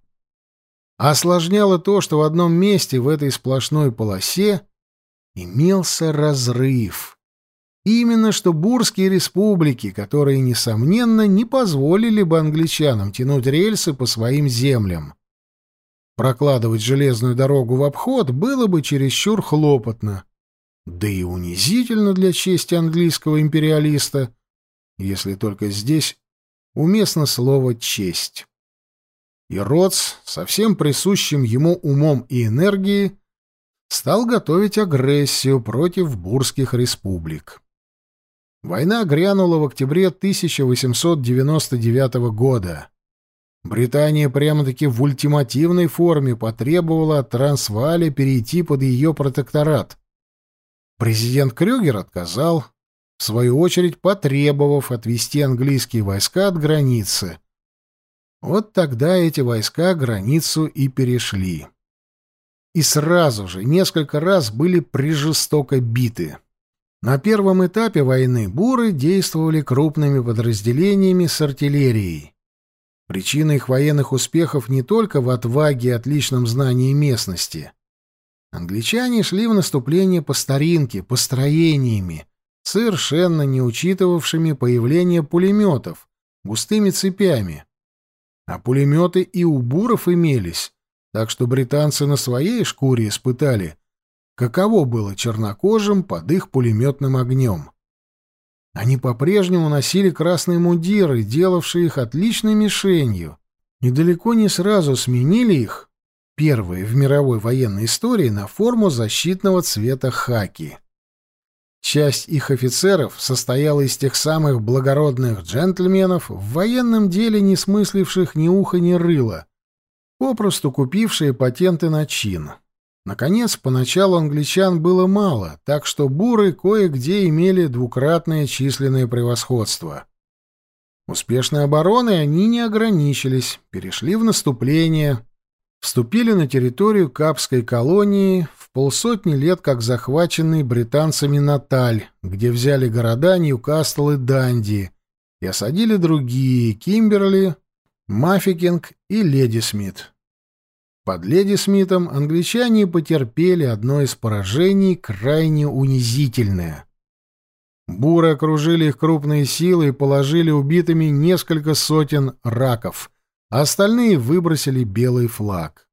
Осложняло то, что в одном месте в этой сплошной полосе имелся разрыв. Именно что бурские республики, которые, несомненно, не позволили бы англичанам тянуть рельсы по своим землям. Прокладывать железную дорогу в обход было бы чересчур хлопотно, да и унизительно для чести английского империалиста, если только здесь уместно слово «честь» и Роц, со всем присущим ему умом и энергией, стал готовить агрессию против бурских республик. Война грянула в октябре 1899 года. Британия прямо-таки в ультимативной форме потребовала от Трансвааля перейти под ее протекторат. Президент Крюгер отказал, в свою очередь потребовав отвести английские войска от границы — вот тогда эти войска границу и перешли. И сразу же несколько раз были прижестоко биты. На первом этапе войны буры действовали крупными подразделениями с артиллерией. Причина их военных успехов не только в отваге и отличном знании местности. Англичане шли в наступление по старинке, построениями, совершенно не учитывавшими появление пулеметов, густыми цепями — а пулеметы и у буров имелись, так что британцы на своей шкуре испытали, каково было чернокожим под их пулеметным огнем. Они по-прежнему носили красные мундиры, делавшие их отличной мишенью, и далеко не сразу сменили их, первые в мировой военной истории, на форму защитного цвета хаки. Часть их офицеров состояла из тех самых благородных джентльменов, в военном деле не смысливших ни уха, ни рыла, попросту купившие патенты на чин. Наконец, поначалу англичан было мало, так что буры кое-где имели двукратное численное превосходство. Успешной обороной они не ограничились, перешли в наступление, вступили на территорию Капской колонии, полсотни лет как захваченный британцами Наталь, где взяли города Ньюкасл и Данди и осадили другие — Кимберли, Маффикинг и Леди Смит. Под Леди Смитом англичане потерпели одно из поражений крайне унизительное. Буры окружили их крупные силы и положили убитыми несколько сотен раков, а остальные выбросили белый флаг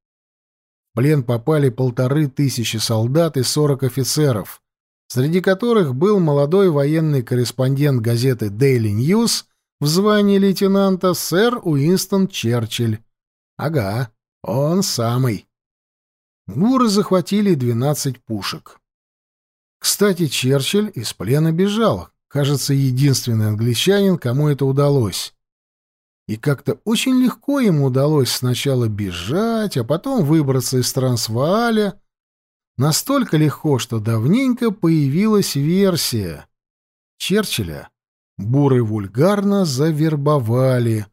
плен попали полторы тысячи солдат и сорок офицеров, среди которых был молодой военный корреспондент газеты Daily News в звании лейтенанта сэр Уинстон Черчилль. Ага, он самый. Гуры захватили 12 пушек. Кстати, Черчилль из плена бежал, кажется, единственный англичанин, кому это удалось. И как-то очень легко ему удалось сначала бежать, а потом выбраться из Трансвааля. Настолько легко, что давненько появилась версия. Черчилля буры вульгарно завербовали,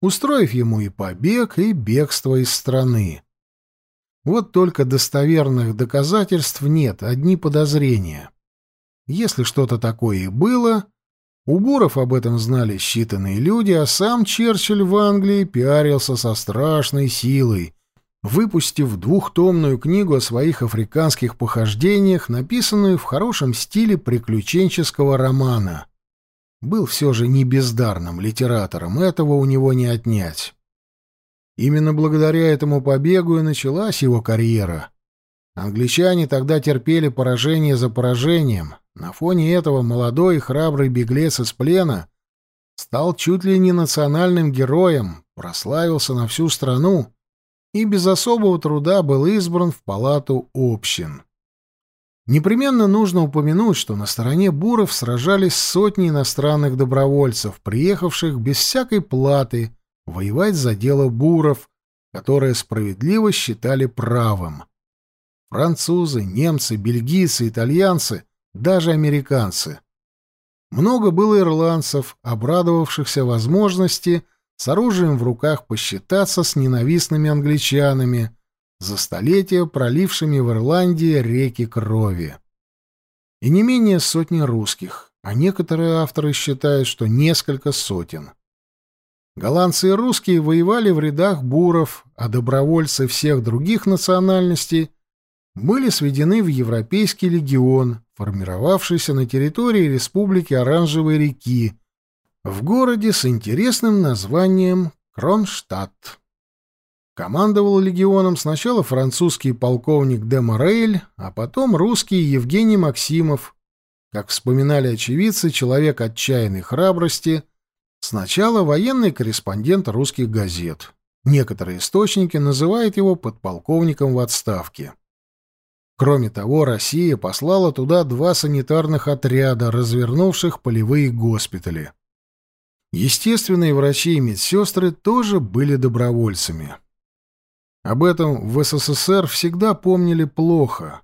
устроив ему и побег, и бегство из страны. Вот только достоверных доказательств нет, одни подозрения. Если что-то такое и было, у Буров об этом знали считанные люди, а сам Черчилль в Англии пиарился со страшной силой, выпустив двухтомную книгу о своих африканских похождениях, написанную в хорошем стиле приключенческого романа. Был все же не бездарным литератором, этого у него не отнять. Именно благодаря этому побегу и началась его карьера. Англичане тогда терпели поражение за поражением, на фоне этого молодой и храбрый беглец из плена стал чуть ли не национальным героем, прославился на всю страну и без особого труда был избран в палату общин. Непременно нужно упомянуть, что на стороне буров сражались сотни иностранных добровольцев, приехавших без всякой платы воевать за дело буров, которое справедливо считали правым. Французы, немцы, бельгийцы, итальянцы даже американцы. Много было ирландцев, обрадовавшихся возможности с оружием в руках посчитаться с ненавистными англичанами, за столетия пролившими в Ирландии реки крови. И не менее сотни русских, а некоторые авторы считают, что несколько сотен. Голландцы и русские воевали в рядах буров, а добровольцы всех других национальностей были сведены в Европейский легион, формировавшийся на территории Республики Оранжевой реки, в городе с интересным названием Кронштадт. Командовал легионом сначала французский полковник де Морейль, а потом русский Евгений Максимов. Как вспоминали очевидцы, человек отчаянной храбрости, сначала военный корреспондент русских газет. Некоторые источники называют его подполковником в отставке. Кроме того, Россия послала туда два санитарных отряда, развернувших полевые госпитали. Естественные врачи и медсестры тоже были добровольцами. Об этом в СССР всегда помнили плохо.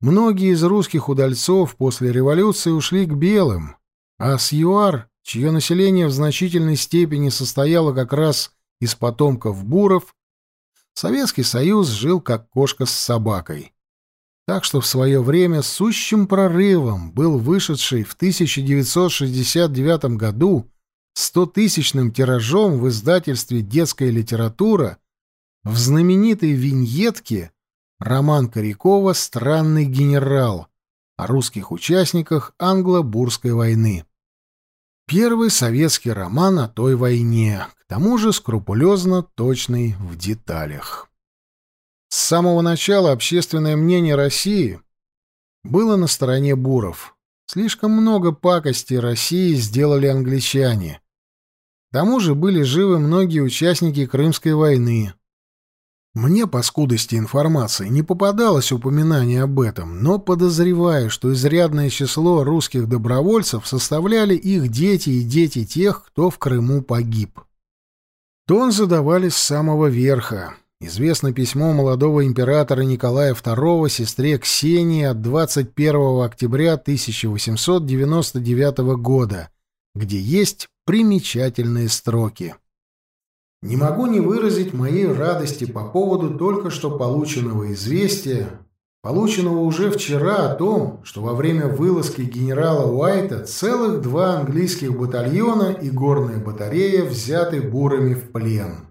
Многие из русских удальцов после революции ушли к белым, а с ЮАР, чье население в значительной степени состояло как раз из потомков буров, Советский Союз жил как кошка с собакой. Так что в свое время сущим прорывом был вышедший в 1969 году стотысячным тиражом в издательстве «Детская литература» в знаменитой виньетке роман Корякова «Странный генерал» о русских участниках англо-бурской войны. Первый советский роман о той войне, к тому же скрупулезно точный в деталях. С самого начала общественное мнение России было на стороне буров. Слишком много пакостей России сделали англичане. К тому же были живы многие участники Крымской войны. Мне по скудости информации не попадалось упоминание об этом, но подозреваю, что изрядное число русских добровольцев составляли их дети и дети тех, кто в Крыму погиб. Тон задавали с самого верха. Известно письмо молодого императора Николая II сестре Ксении от 21 октября 1899 года, где есть примечательные строки. «Не могу не выразить моей радости по поводу только что полученного известия, полученного уже вчера о том, что во время вылазки генерала Уайта целых два английских батальона и горная батарея взяты бурами в плен».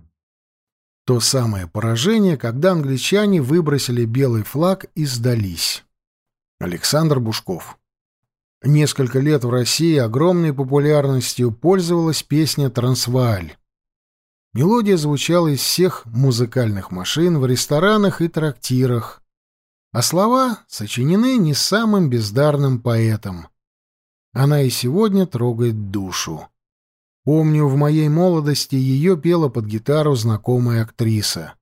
То самое поражение, когда англичане выбросили белый флаг и сдались. Александр Бушков. Несколько лет в России огромной популярностью пользовалась песня «Трансвааль». Мелодия звучала из всех музыкальных машин в ресторанах и трактирах, а слова сочинены не самым бездарным поэтом. Она и сегодня трогает душу. Помню, в моей молодости ее пела под гитару знакомая актриса.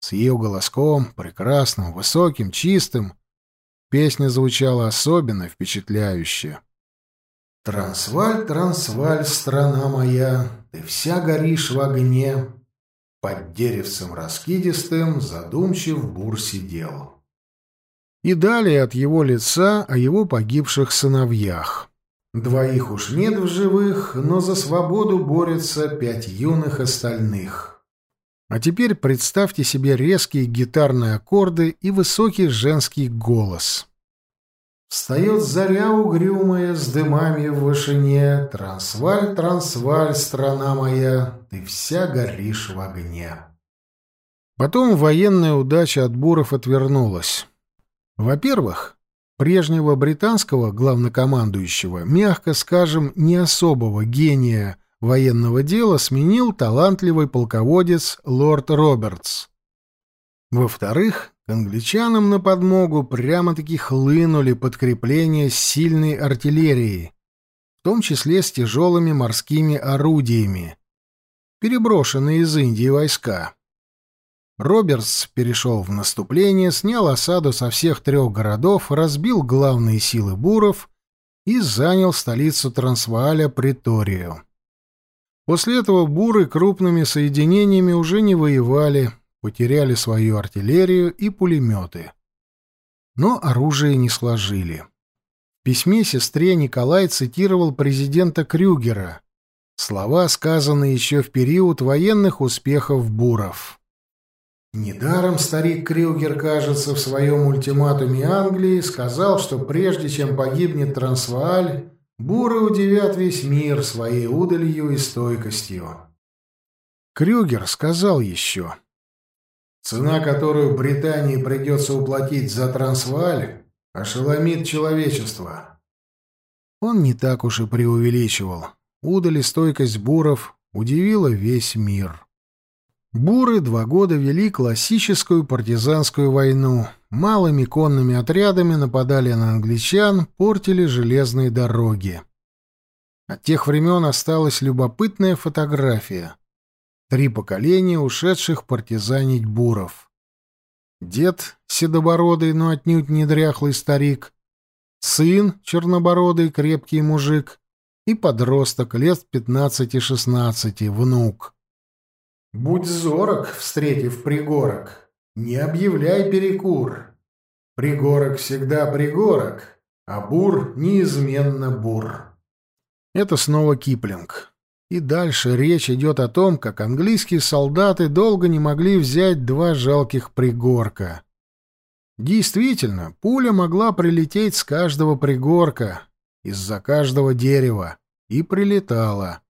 С ее голоском, прекрасным, высоким, чистым, песня звучала особенно впечатляюще. «Трансваль, Трансваль, страна моя, ты вся горишь в огне». Под деревцем раскидистым задумчив бур сидел. И далее от его лица о его погибших сыновьях. Двоих уж нет в живых, но за свободу борются пять юных остальных. А теперь представьте себе резкие гитарные аккорды и высокий женский голос. Встает заря угрюмая с дымами в вышине, Трансваль, Трансваль, страна моя, ты вся горишь в огне. Потом военная удача от буров отвернулась. Во-первых, прежнего британского главнокомандующего, мягко скажем, не особого гения военного дела сменил талантливый полководец лорд Робертс. Во-вторых, к англичанам на подмогу прямо-таки хлынули подкрепления сильной артиллерии, в том числе с тяжелыми морскими орудиями, переброшенные из Индии войска. Робертс перешел в наступление, снял осаду со всех трех городов, разбил главные силы буров и занял столицу Трансвааля Приторию. После этого буры крупными соединениями уже не воевали, потеряли свою артиллерию и пулеметы. Но оружие не сложили. В письме сестре Николай цитировал президента Крюгера, слова, сказанные еще в период военных успехов буров. Недаром старик Крюгер, кажется, в своем ультиматуме Англии сказал, что прежде чем погибнет Трансвааль, буры удивят весь мир своей удалью и стойкостью. Крюгер сказал еще, «Цена, которую Британии придется уплатить за Трансвааль, ошеломит человечество». Он не так уж и преувеличивал. Удали стойкость буров удивила весь мир. Буры два года вели классическую партизанскую войну. Малыми конными отрядами нападали на англичан, портили железные дороги. От тех времен осталась любопытная фотография. Три поколения ушедших партизанить буров. Дед, седобородый, но отнюдь не дряхлый старик, сын, чернобородый, крепкий мужик и подросток лет пятнадцати-шестнадцати, внук. Будь зорок, встретив пригорок, не объявляй перекур. Пригорок всегда пригорок, а бур неизменно бур. Это снова Киплинг. И дальше речь идет о том, как английские солдаты долго не могли взять два жалких пригорка. Действительно, пуля могла прилететь с каждого пригорка, из-за каждого дерева, и прилетала.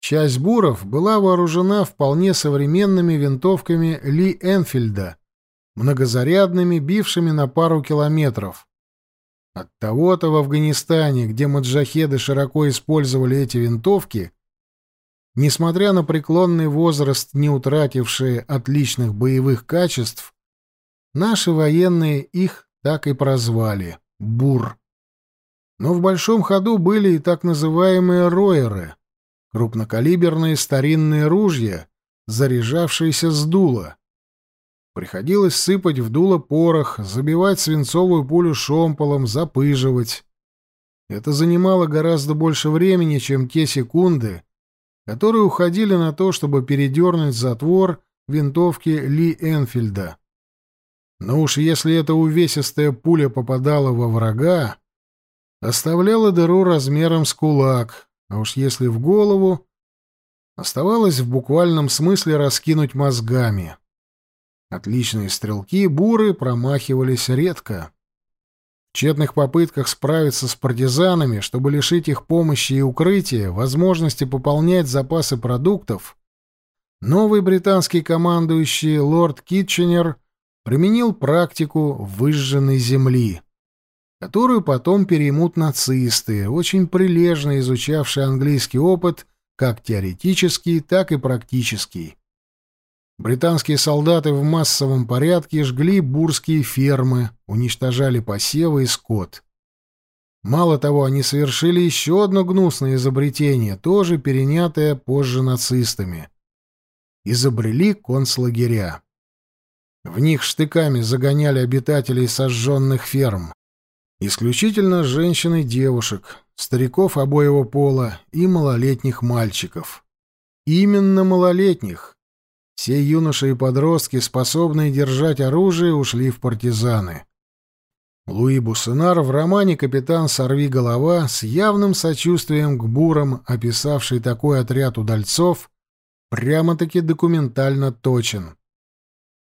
Часть буров была вооружена вполне современными винтовками Ли Энфильда, многозарядными, бившими на пару километров. От того-то в Афганистане, где маджахеды широко использовали эти винтовки, несмотря на преклонный возраст, не утратившие отличных боевых качеств, наши военные их так и прозвали — «бур». Но в большом ходу были и так называемые «роеры», крупнокалиберные старинные ружья, заряжавшиеся с дула. Приходилось сыпать в дуло порох, забивать свинцовую пулю шомполом, запыживать. Это занимало гораздо больше времени, чем те секунды, которые уходили на то, чтобы передернуть затвор винтовки Ли Энфильда. Но уж если эта увесистая пуля попадала во врага, оставляла дыру размером с кулак, а уж если в голову, оставалось в буквальном смысле раскинуть мозгами. Отличные стрелки буры промахивались редко. Тщетных попытках справиться с партизанами, чтобы лишить их помощи и укрытия, возможности пополнять запасы продуктов, новый британский командующий лорд Китченер применил практику выжженной земли которую потом переймут нацисты, очень прилежно изучавшие английский опыт как теоретический, так и практический. Британские солдаты в массовом порядке жгли бурские фермы, уничтожали посевы и скот. Мало того, они совершили еще одно гнусное изобретение, тоже перенятое позже нацистами. Изобрели концлагеря. В них штыками загоняли обитателей сожженных ферм. Исключительно женщин и девушек, стариков обоего пола и малолетних мальчиков. Именно малолетних. Все юноши и подростки, способные держать оружие, ушли в партизаны. Луи Буссенар в романе «Капитан Сорви голова» с явным сочувствием к бурам, описавший такой отряд удальцов, прямо-таки документально точен.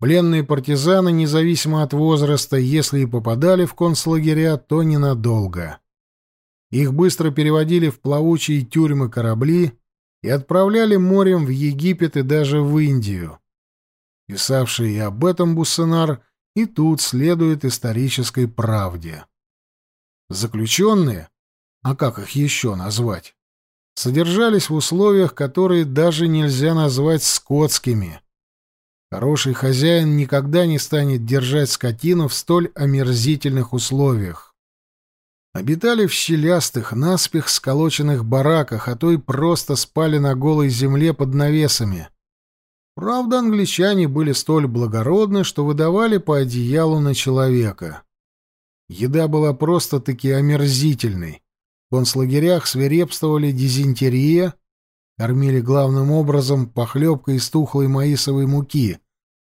Пленные партизаны, независимо от возраста, если и попадали в концлагеря, то ненадолго. Их быстро переводили в плавучие тюрьмы корабли и отправляли морем в Египет и даже в Индию. Писавший и об этом Буссенар и тут следует исторической правде. Заключенные, а как их еще назвать, содержались в условиях, которые даже нельзя назвать скотскими. Хороший хозяин никогда не станет держать скотину в столь омерзительных условиях. Обитали в щелястых, наспех сколоченных бараках, а то и просто спали на голой земле под навесами. Правда, англичане были столь благородны, что выдавали по одеялу на человека. Еда была просто-таки омерзительной. В концлагерях свирепствовали дизентерия, кормили главным образом похлебкой из тухлой маисовой муки,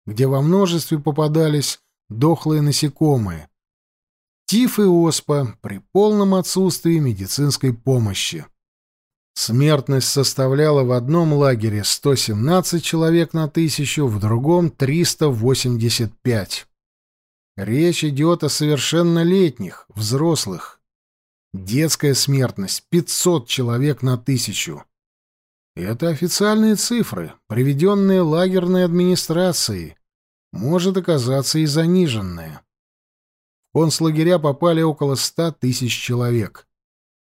где во множестве попадались дохлые насекомые. Тиф и оспа при полном отсутствии медицинской помощи. Смертность составляла в одном лагере 117 человек на тысячу, в другом — 385. Речь идет о совершеннолетних, взрослых. Детская смертность — 500 человек на тысячу. Это официальные цифры, приведенные лагерной администрацией. Может оказаться и заниженные. Концлагеря попали около 100 тысяч человек.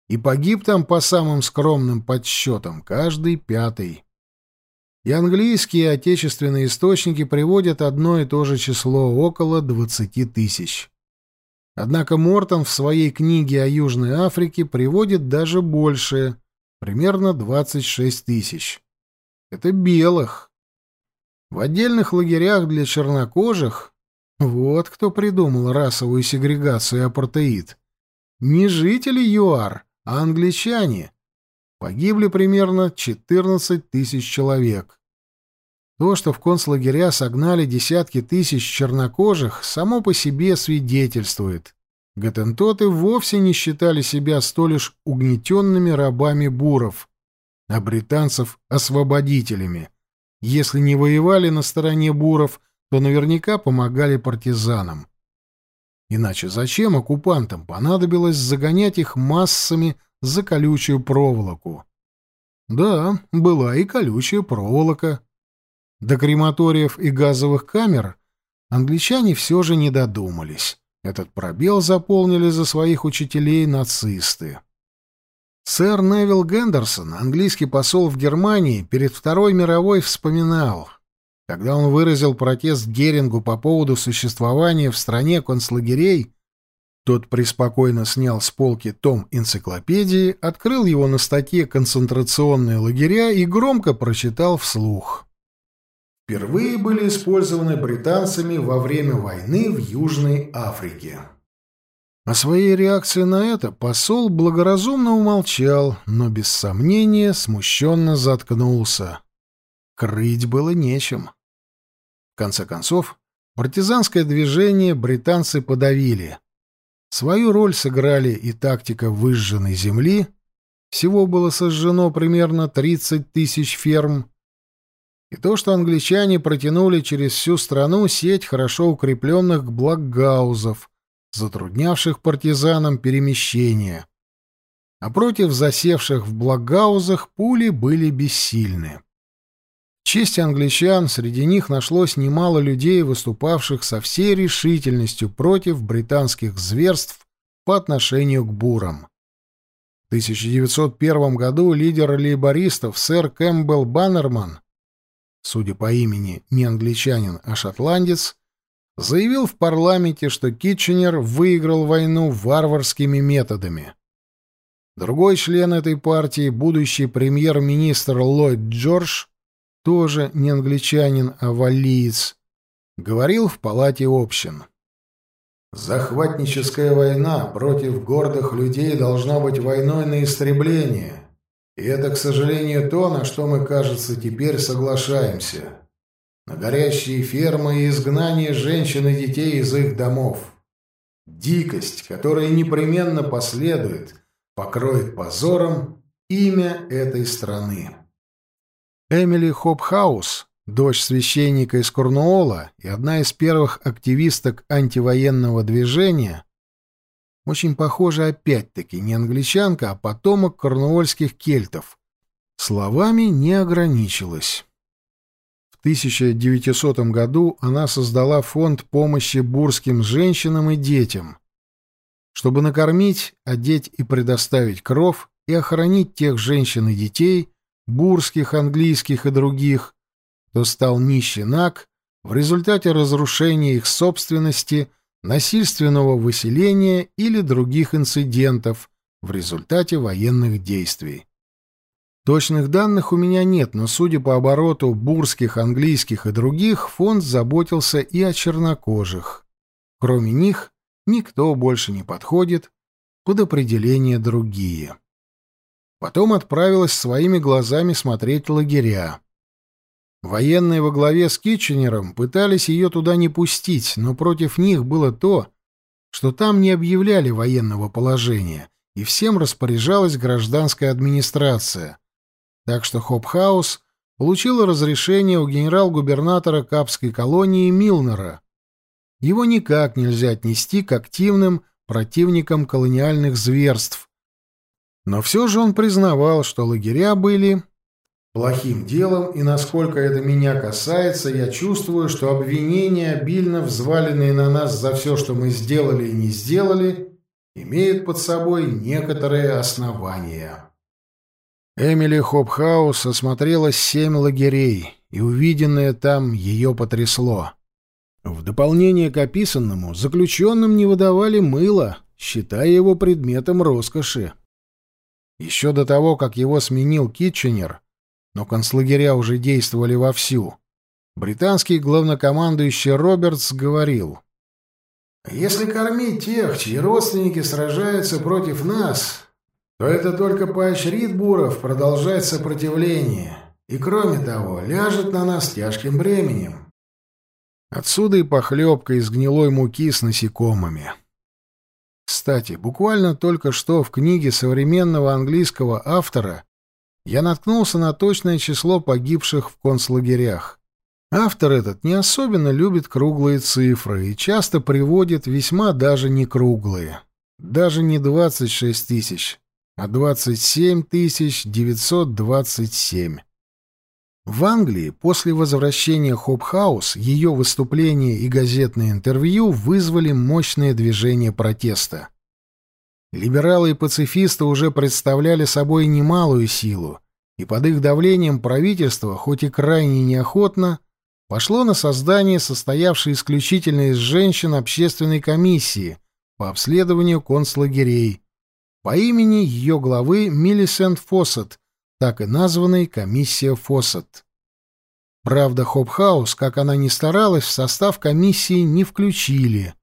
И погиб там, по самым скромным подсчетам, каждый пятый. И английские и отечественные источники приводят одно и то же число — около 20 тысяч. Однако Мортон в своей книге о Южной Африке приводит даже больше, примерно 26 тысяч. Это белых. В отдельных лагерях для чернокожих вот кто придумал расовую сегрегацию и апартеид. Не жители ЮАР, а англичане. Погибли примерно 14 тысяч человек. То, что в концлагеря согнали десятки тысяч чернокожих, само по себе свидетельствует. Готентоты вовсе не считали себя столь уж угнетенными рабами буров, а британцев — освободителями. Если не воевали на стороне буров, то наверняка помогали партизанам. Иначе зачем оккупантам понадобилось загонять их массами за колючую проволоку? Да, была и колючая проволока. До крематориев и газовых камер англичане все же не додумались. Этот пробел заполнили за своих учителей нацисты. Сэр Невил Гендерсон, английский посол в Германии, перед Второй мировой вспоминал, когда он выразил протест Герингу по поводу существования в стране концлагерей, тот преспокойно снял с полки том энциклопедии, открыл его на статье «Концентрационные лагеря» и громко прочитал вслух. Впервые были использованы британцами во время войны в Южной Африке. О своей реакции на это посол благоразумно умолчал, но без сомнения смущенно заткнулся. Крыть было нечем. В конце концов, партизанское движение британцы подавили. Свою роль сыграли и тактика выжженной земли. Всего было сожжено примерно 30 тысяч ферм. И то, что англичане протянули через всю страну сеть хорошо укрепленных блокгаузов, затруднявших партизанам перемещение. А против засевших в блокгаузах пули были бессильны честь англичан среди них нашлось немало людей, выступавших со всей решительностью против британских зверств по отношению к бурам. В 1901 году лидер лейбористов сэр Кэмпбелл Баннерман судя по имени не англичанин, а шотландец, заявил в парламенте, что Китченер выиграл войну варварскими методами. Другой член этой партии, будущий премьер-министр Ллойд Джордж, тоже не англичанин, а валлиец, говорил в палате общин. «Захватническая война против гордых людей должна быть войной на истребление. И это, к сожалению, то, на что мы, кажется, теперь соглашаемся. На горящие фермы и изгнание женщин и детей из их домов. Дикость, которая непременно последует – покроет позором имя этой страны. Эмили Хопхаус, дочь священника из Корнуола и одна из первых активисток антивоенного движения, очень похожа опять-таки не англичанка, а потомок корнуольских кельтов. Словами не ограничилась. В 1900 году она создала фонд помощи бурским женщинам и детям, чтобы накормить, одеть и предоставить кров и охранить тех женщин и детей, бурских, английских и других, кто стал нищенак в результате разрушения их собственности, насильственного выселения или других инцидентов в результате военных действий. Точных данных у меня нет, но судя по обороту бурских, английских и других, фонд заботился и о чернокожих. Кроме них, никто больше не подходит под определение другие. Потом отправилась своими глазами смотреть лагеря. Военные во главе с Китченером пытались ее туда не пустить, но против них было то, что там не объявляли военного положения, и всем распоряжалась гражданская администрация. Так что Хопхаус получила разрешение у генерал-губернатора Капской колонии Милнера его никак нельзя отнести к активным противникам колониальных зверств. Но все же он признавал, что лагеря были плохим делом, и насколько это меня касается, я чувствую, что обвинения, обильно взваленные на нас за все, что мы сделали и не сделали, имеют под собой некоторые основания. Эмили Хопхаус осмотрела семь лагерей, и увиденное там ее потрясло. В дополнение к описанному, заключенным не выдавали мыло, считая его предметом роскоши. Еще до того, как его сменил Китченер, но концлагеря уже действовали вовсю, британский главнокомандующий Робертс говорил, «Если кормить тех, чьи родственники сражаются против нас, то это только поощрит буров продолжать сопротивление, и, кроме того, ляжет на нас тяжким бременем». Отсюда и похлебка из гнилой муки с насекомыми. Кстати, буквально только что в книге современного английского автора я наткнулся на точное число погибших в концлагерях. Автор этот не особенно любит круглые цифры и часто приводит весьма даже не круглые. Даже не 26 тысяч, а 27 тысяч 927. В Англии после возвращения Хопхаус ее выступления и газетные интервью вызвали мощное движение протеста. Либералы и пацифисты уже представляли собой немалую силу, и под их давлением правительство, хоть и крайне неохотно, пошло на создание состоявшей исключительно из женщин общественной комиссии по обследованию концлагерей по имени ее главы Миллисент Фоссет, так и названной комиссия Фоссет. Правда, Хопхаус, как она ни старалась, в состав комиссии не включили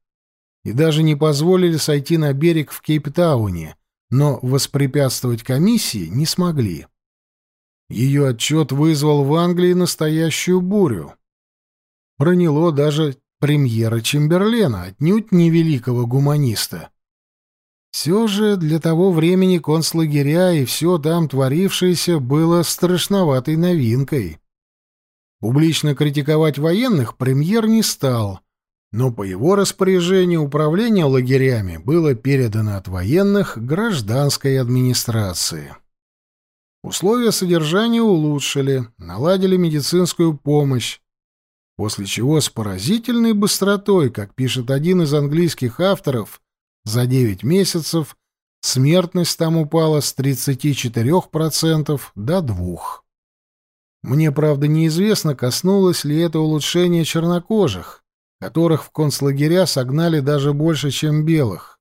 и даже не позволили сойти на берег в Кейптауне, но воспрепятствовать комиссии не смогли. Ее отчет вызвал в Англии настоящую бурю. Проняло даже премьера Чемберлена, отнюдь не великого гуманиста. Все же для того времени концлагеря и все там творившееся было страшноватой новинкой. Публично критиковать военных премьер не стал, но по его распоряжению управление лагерями было передано от военных гражданской администрации. Условия содержания улучшили, наладили медицинскую помощь, после чего с поразительной быстротой, как пишет один из английских авторов, за 9 месяцев смертность там упала с 34% до 2%. Мне, правда, неизвестно, коснулось ли это улучшение чернокожих, которых в концлагеря согнали даже больше, чем белых.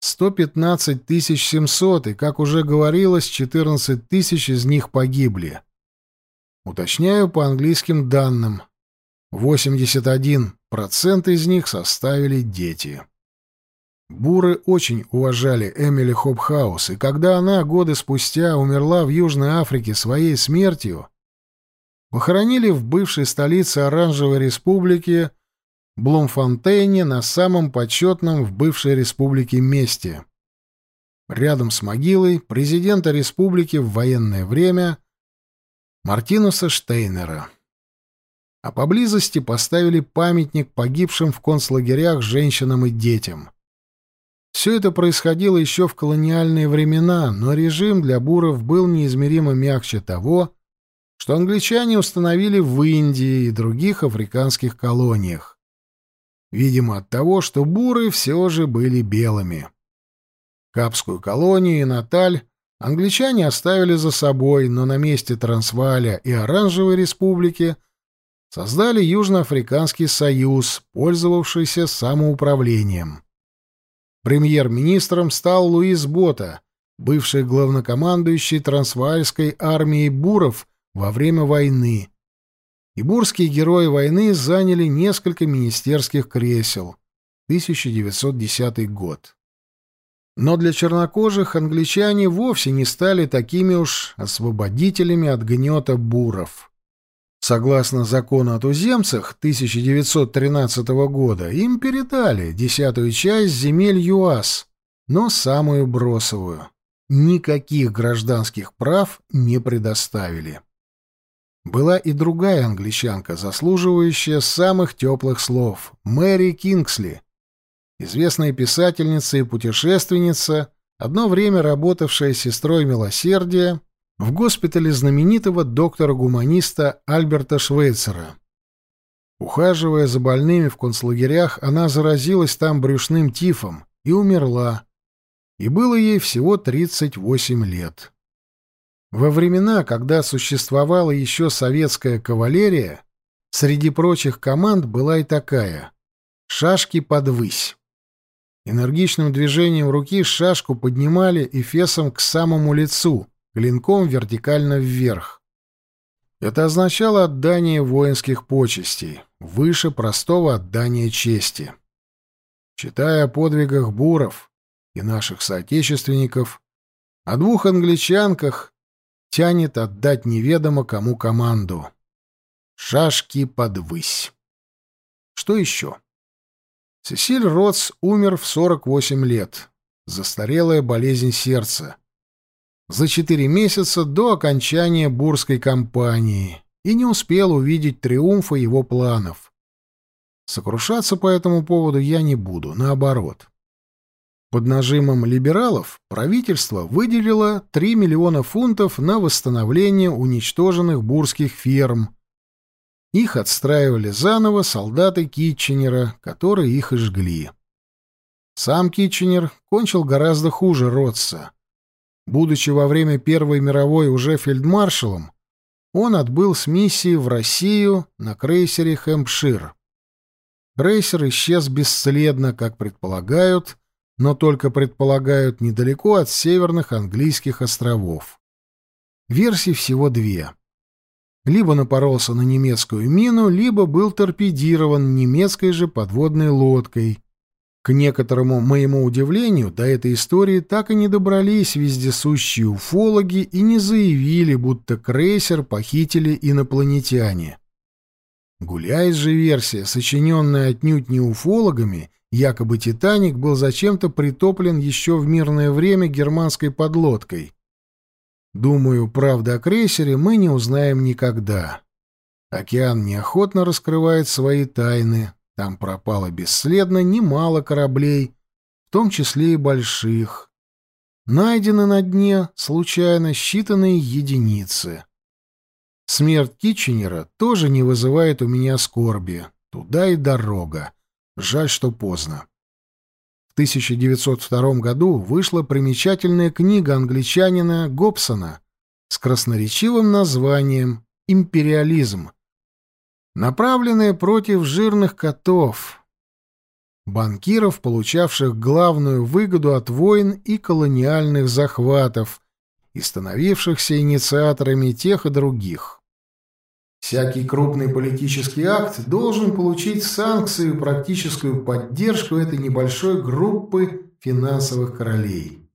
115 700, и, как уже говорилось, 14 тысяч из них погибли. Уточняю по английским данным. 81% из них составили дети. Буры очень уважали Эмили Хопхаус, и когда она годы спустя умерла в Южной Африке своей смертью, похоронили в бывшей столице Оранжевой Республики Блумфонтейне на самом почетном в бывшей республике месте. Рядом с могилой президента республики в военное время Мартинуса Штейнера. А поблизости поставили памятник погибшим в концлагерях женщинам и детям. Все это происходило еще в колониальные времена, но режим для буров был неизмеримо мягче того, что англичане установили в Индии и других африканских колониях. Видимо, от того, что буры все же были белыми. Капскую колонию и Наталь англичане оставили за собой, но на месте Трансваля и Оранжевой республики создали Южноафриканский союз, пользовавшийся самоуправлением. Премьер-министром стал Луис Бота, бывший главнокомандующий Трансваальской армией буров во время войны. И бурские герои войны заняли несколько министерских кресел. 1910 год. Но для чернокожих англичане вовсе не стали такими уж освободителями от гнета буров. Согласно закону о туземцах 1913 года, им передали десятую часть земель ЮАС, но самую бросовую. Никаких гражданских прав не предоставили. Была и другая англичанка, заслуживающая самых теплых слов — Мэри Кингсли, известная писательница и путешественница, одно время работавшая сестрой милосердия в госпитале знаменитого доктора-гуманиста Альберта Швейцера. Ухаживая за больными в концлагерях, она заразилась там брюшным тифом и умерла, и было ей всего 38 лет. Во времена, когда существовала еще советская кавалерия, среди прочих команд была и такая — «Шашки подвысь». Энергичным движением руки шашку поднимали и фесом к самому лицу, клинком вертикально вверх. Это означало отдание воинских почестей, выше простого отдания чести. Читая о подвигах буров и наших соотечественников, о двух англичанках, тянет отдать неведомо кому команду. Шашки подвысь. Что еще? Сесиль Ротс умер в 48 лет. Застарелая болезнь сердца. За четыре месяца до окончания бурской кампании и не успел увидеть триумфа его планов. Сокрушаться по этому поводу я не буду, наоборот. Под нажимом либералов правительство выделило 3 миллиона фунтов на восстановление уничтоженных бурских ферм. Их отстраивали заново солдаты Китченера, которые их и жгли. Сам Китченер кончил гораздо хуже Ротса. Будучи во время Первой мировой уже фельдмаршалом, он отбыл с миссией в Россию на крейсере «Хэмпшир». Крейсер исчез бесследно, как предполагают, но только предполагают недалеко от северных английских островов. Версий всего две. Либо напоролся на немецкую мину, либо был торпедирован немецкой же подводной лодкой. К некоторому моему удивлению, до этой истории так и не добрались вездесущие уфологи и не заявили, будто крейсер похитили инопланетяне. Гуляет же версия, сочиненная отнюдь не уфологами Якобы «Титаник» был зачем-то притоплен еще в мирное время германской подлодкой. Думаю, правда о крейсере мы не узнаем никогда. Океан неохотно раскрывает свои тайны. Там пропало бесследно немало кораблей, в том числе и больших. Найдены на дне, случайно, считанные единицы. Смерть Китченера тоже не вызывает у меня скорби. Туда и дорога. Жаль, что поздно. В 1902 году вышла примечательная книга англичанина Гобсона с красноречивым названием империализм, направленное против жирных котов, банкиров, получавших главную выгоду от войн и колониальных захватов и становившихся инициаторами тех и других. Всякий крупный политический акт должен получить санкцию и практическую поддержку этой небольшой группы финансовых королей.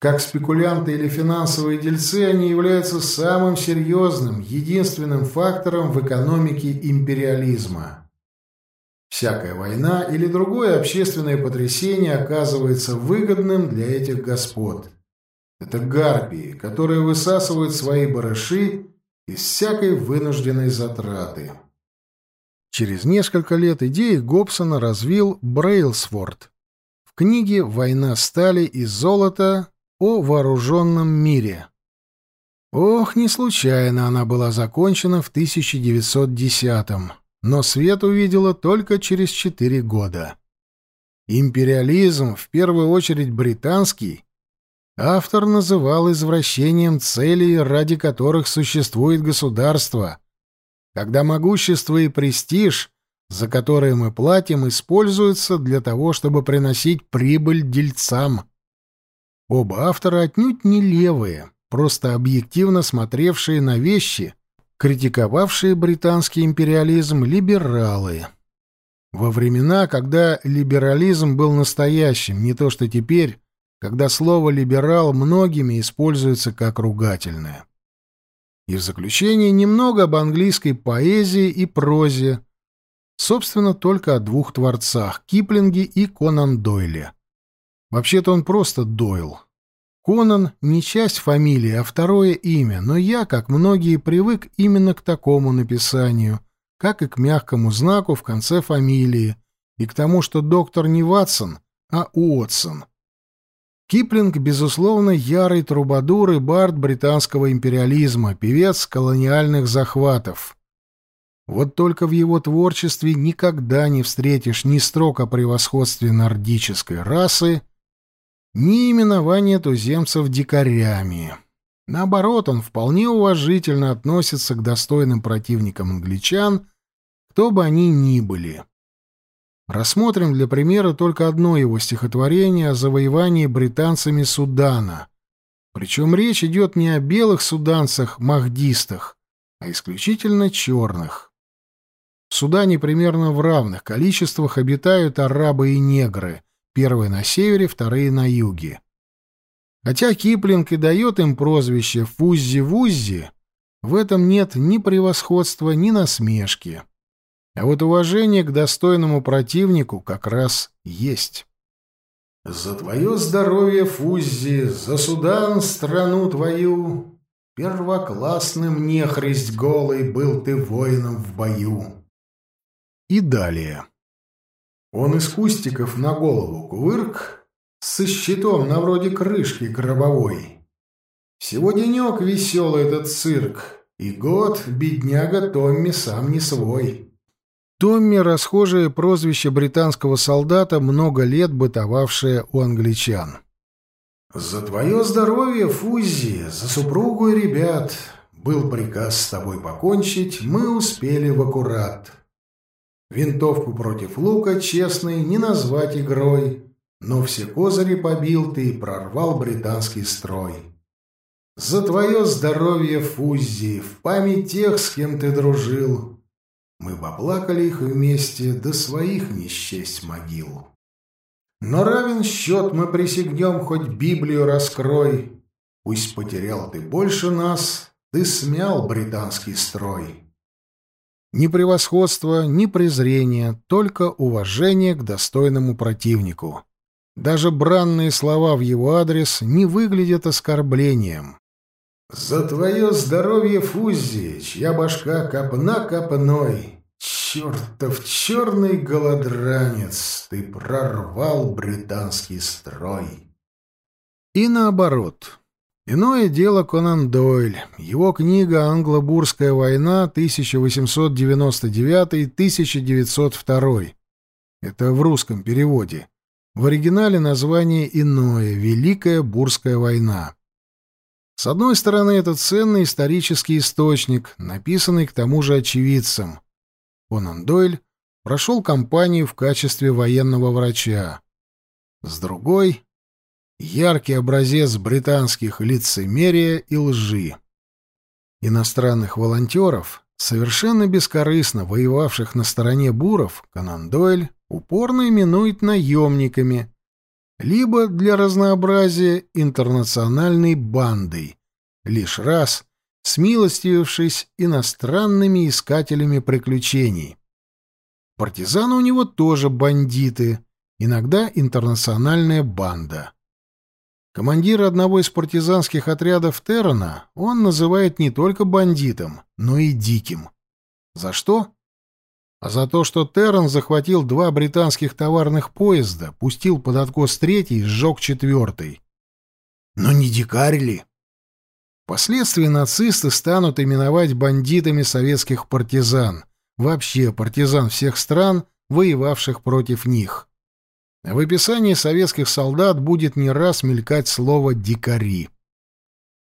Как спекулянты или финансовые дельцы, они являются самым серьезным, единственным фактором в экономике империализма. Всякая война или другое общественное потрясение оказывается выгодным для этих господ. Это гарпии, которые высасывают свои барыши из всякой вынужденной затраты. Через несколько лет идеи Гобсона развил Брейлсворт в книге «Война стали и золота о вооруженном мире». Ох, не случайно она была закончена в 1910-м но свет увидела только через четыре года. Империализм, в первую очередь британский, автор называл извращением целей, ради которых существует государство, когда могущество и престиж, за которые мы платим, используются для того, чтобы приносить прибыль дельцам. Оба автора отнюдь не левые, просто объективно смотревшие на вещи критиковавшие британский империализм либералы. Во времена, когда либерализм был настоящим, не то что теперь, когда слово «либерал» многими используется как ругательное. И в заключение немного об английской поэзии и прозе, собственно, только о двух творцах — Киплинге и Конан Дойле. Вообще-то он просто Дойл. Конан не часть фамилии, а второе имя, но я, как многие, привык именно к такому написанию, как и к мягкому знаку в конце фамилии, и к тому, что доктор не Ватсон, а Уотсон. Киплинг, безусловно, ярый трубадур и бард британского империализма, певец колониальных захватов. Вот только в его творчестве никогда не встретишь ни строк о превосходстве нордической расы, ни именование туземцев дикарями. Наоборот, он вполне уважительно относится к достойным противникам англичан, кто бы они ни были. Рассмотрим для примера только одно его стихотворение о завоевании британцами Судана. Причем речь идет не о белых суданцах-махдистах, а исключительно черных. В Судане примерно в равных количествах обитают арабы и негры, Первые на севере, вторые на юге. Хотя Киплинг и дает им прозвище «Фуззи-Вуззи», в этом нет ни превосходства, ни насмешки. А вот уважение к достойному противнику как раз есть. «За твое здоровье, Фуззи, за Судан, страну твою, первоклассным нехристь голый был ты воином в бою». И далее. Он из кустиков на голову кувырк, со щитом на вроде крышки гробовой. Всего денек веселый этот цирк, и год бедняга Томми сам не свой. Томми — расхожее прозвище британского солдата, много лет бытовавшее у англичан. «За твое здоровье, Фузи, за супругу и ребят. Был приказ с тобой покончить, мы успели в аккурат. Винтовку против лука честный не назвать игрой, но все козыри побил ты и прорвал британский строй. За твое здоровье, Фуззи, в память тех, с кем ты дружил. Мы поплакали их вместе, до своих не могил. Но равен счет мы присягнем, хоть Библию раскрой. Пусть потерял ты больше нас, ты смял британский строй. Ни превосходства, ни презрения, только уважение к достойному противнику. Даже бранные слова в его адрес не выглядят оскорблением. «За твое здоровье, Фузи, чья башка копна копной! Чертов черный голодранец, ты прорвал британский строй!» И наоборот. Иное дело Конан Дойль. Его книга «Англо-Бурская война» 1899-1902. Это в русском переводе. В оригинале название иное «Великая Бурская война». С одной стороны, это ценный исторический источник, написанный к тому же очевидцем. Конан Дойль прошел кампанию в качестве военного врача. С другой — яркий образец британских лицемерия и лжи. Иностранных волонтеров, совершенно бескорыстно воевавших на стороне буров, Конан Дойль упорно именует наемниками, либо для разнообразия интернациональной бандой, лишь раз смилостивившись иностранными искателями приключений. Партизаны у него тоже бандиты, иногда интернациональная банда. Командира одного из партизанских отрядов Террана он называет не только бандитом, но и диким. За что? а за то, что Террен захватил два британских товарных поезда, пустил под откос третий и сжег четвертый. Но не дикарь ли? Впоследствии нацисты станут именовать бандитами советских партизан, вообще партизан всех стран, воевавших против них. В описании советских солдат будет не раз мелькать слово «дикари».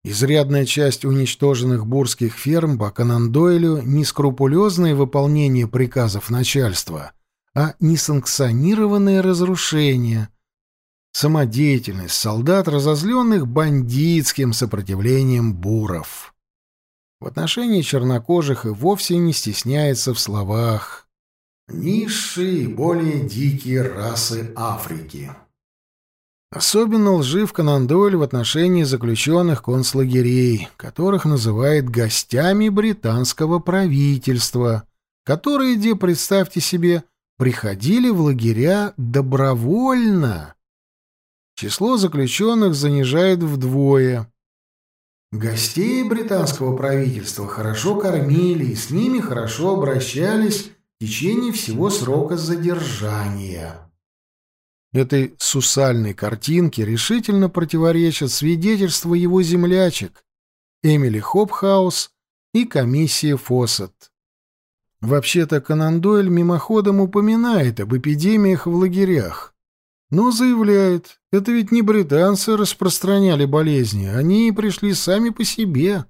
Изрядная часть уничтоженных бурских ферм по Канандойлю не скрупулезное выполнение приказов начальства, а несанкционированное разрушение, самодеятельность солдат, разозленных бандитским сопротивлением буров. В отношении чернокожих и вовсе не стесняется в словах «низшие более дикие расы Африки». Особенно лжив Конандоль в отношении заключенных концлагерей, которых называет гостями британского правительства, которые, где, представьте себе, приходили в лагеря добровольно. Число заключенных занижает вдвое. Гостей британского правительства хорошо кормили и с ними хорошо обращались в течение всего срока задержания. Этой сусальной картинке решительно противоречат свидетельства его землячек Эмили Хопхаус и комиссия Фоссет. Вообще-то Конан Дойль мимоходом упоминает об эпидемиях в лагерях, но заявляет, это ведь не британцы распространяли болезни, они пришли сами по себе.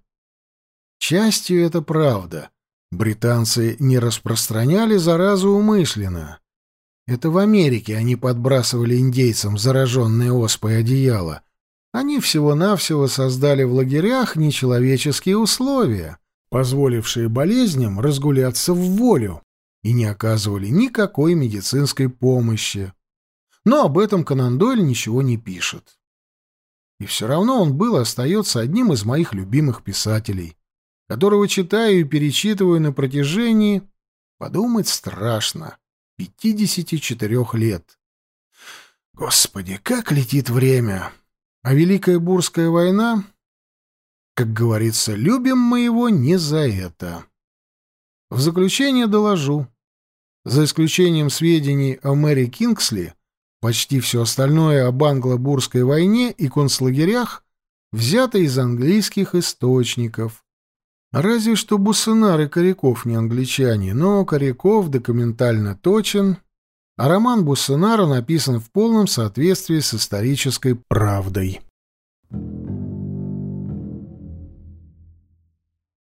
Частью это правда. Британцы не распространяли заразу умышленно. Это в Америке они подбрасывали индейцам зараженные оспой одеяло. Они всего-навсего создали в лагерях нечеловеческие условия, позволившие болезням разгуляться в волю, и не оказывали никакой медицинской помощи. Но об этом Конан Дойль ничего не пишет. И все равно он был и остается одним из моих любимых писателей, которого читаю и перечитываю на протяжении, подумать страшно, 54 лет. Господи, как летит время! А Великая Бурская война, как говорится, любим мы его не за это. В заключение доложу. За исключением сведений о Мэри Кингсли, почти все остальное об англо-бурской войне и концлагерях взято из английских источников. Разве что Бусынар и Коряков не англичане, но Коряков документально точен, а роман Бусынара написан в полном соответствии с исторической правдой.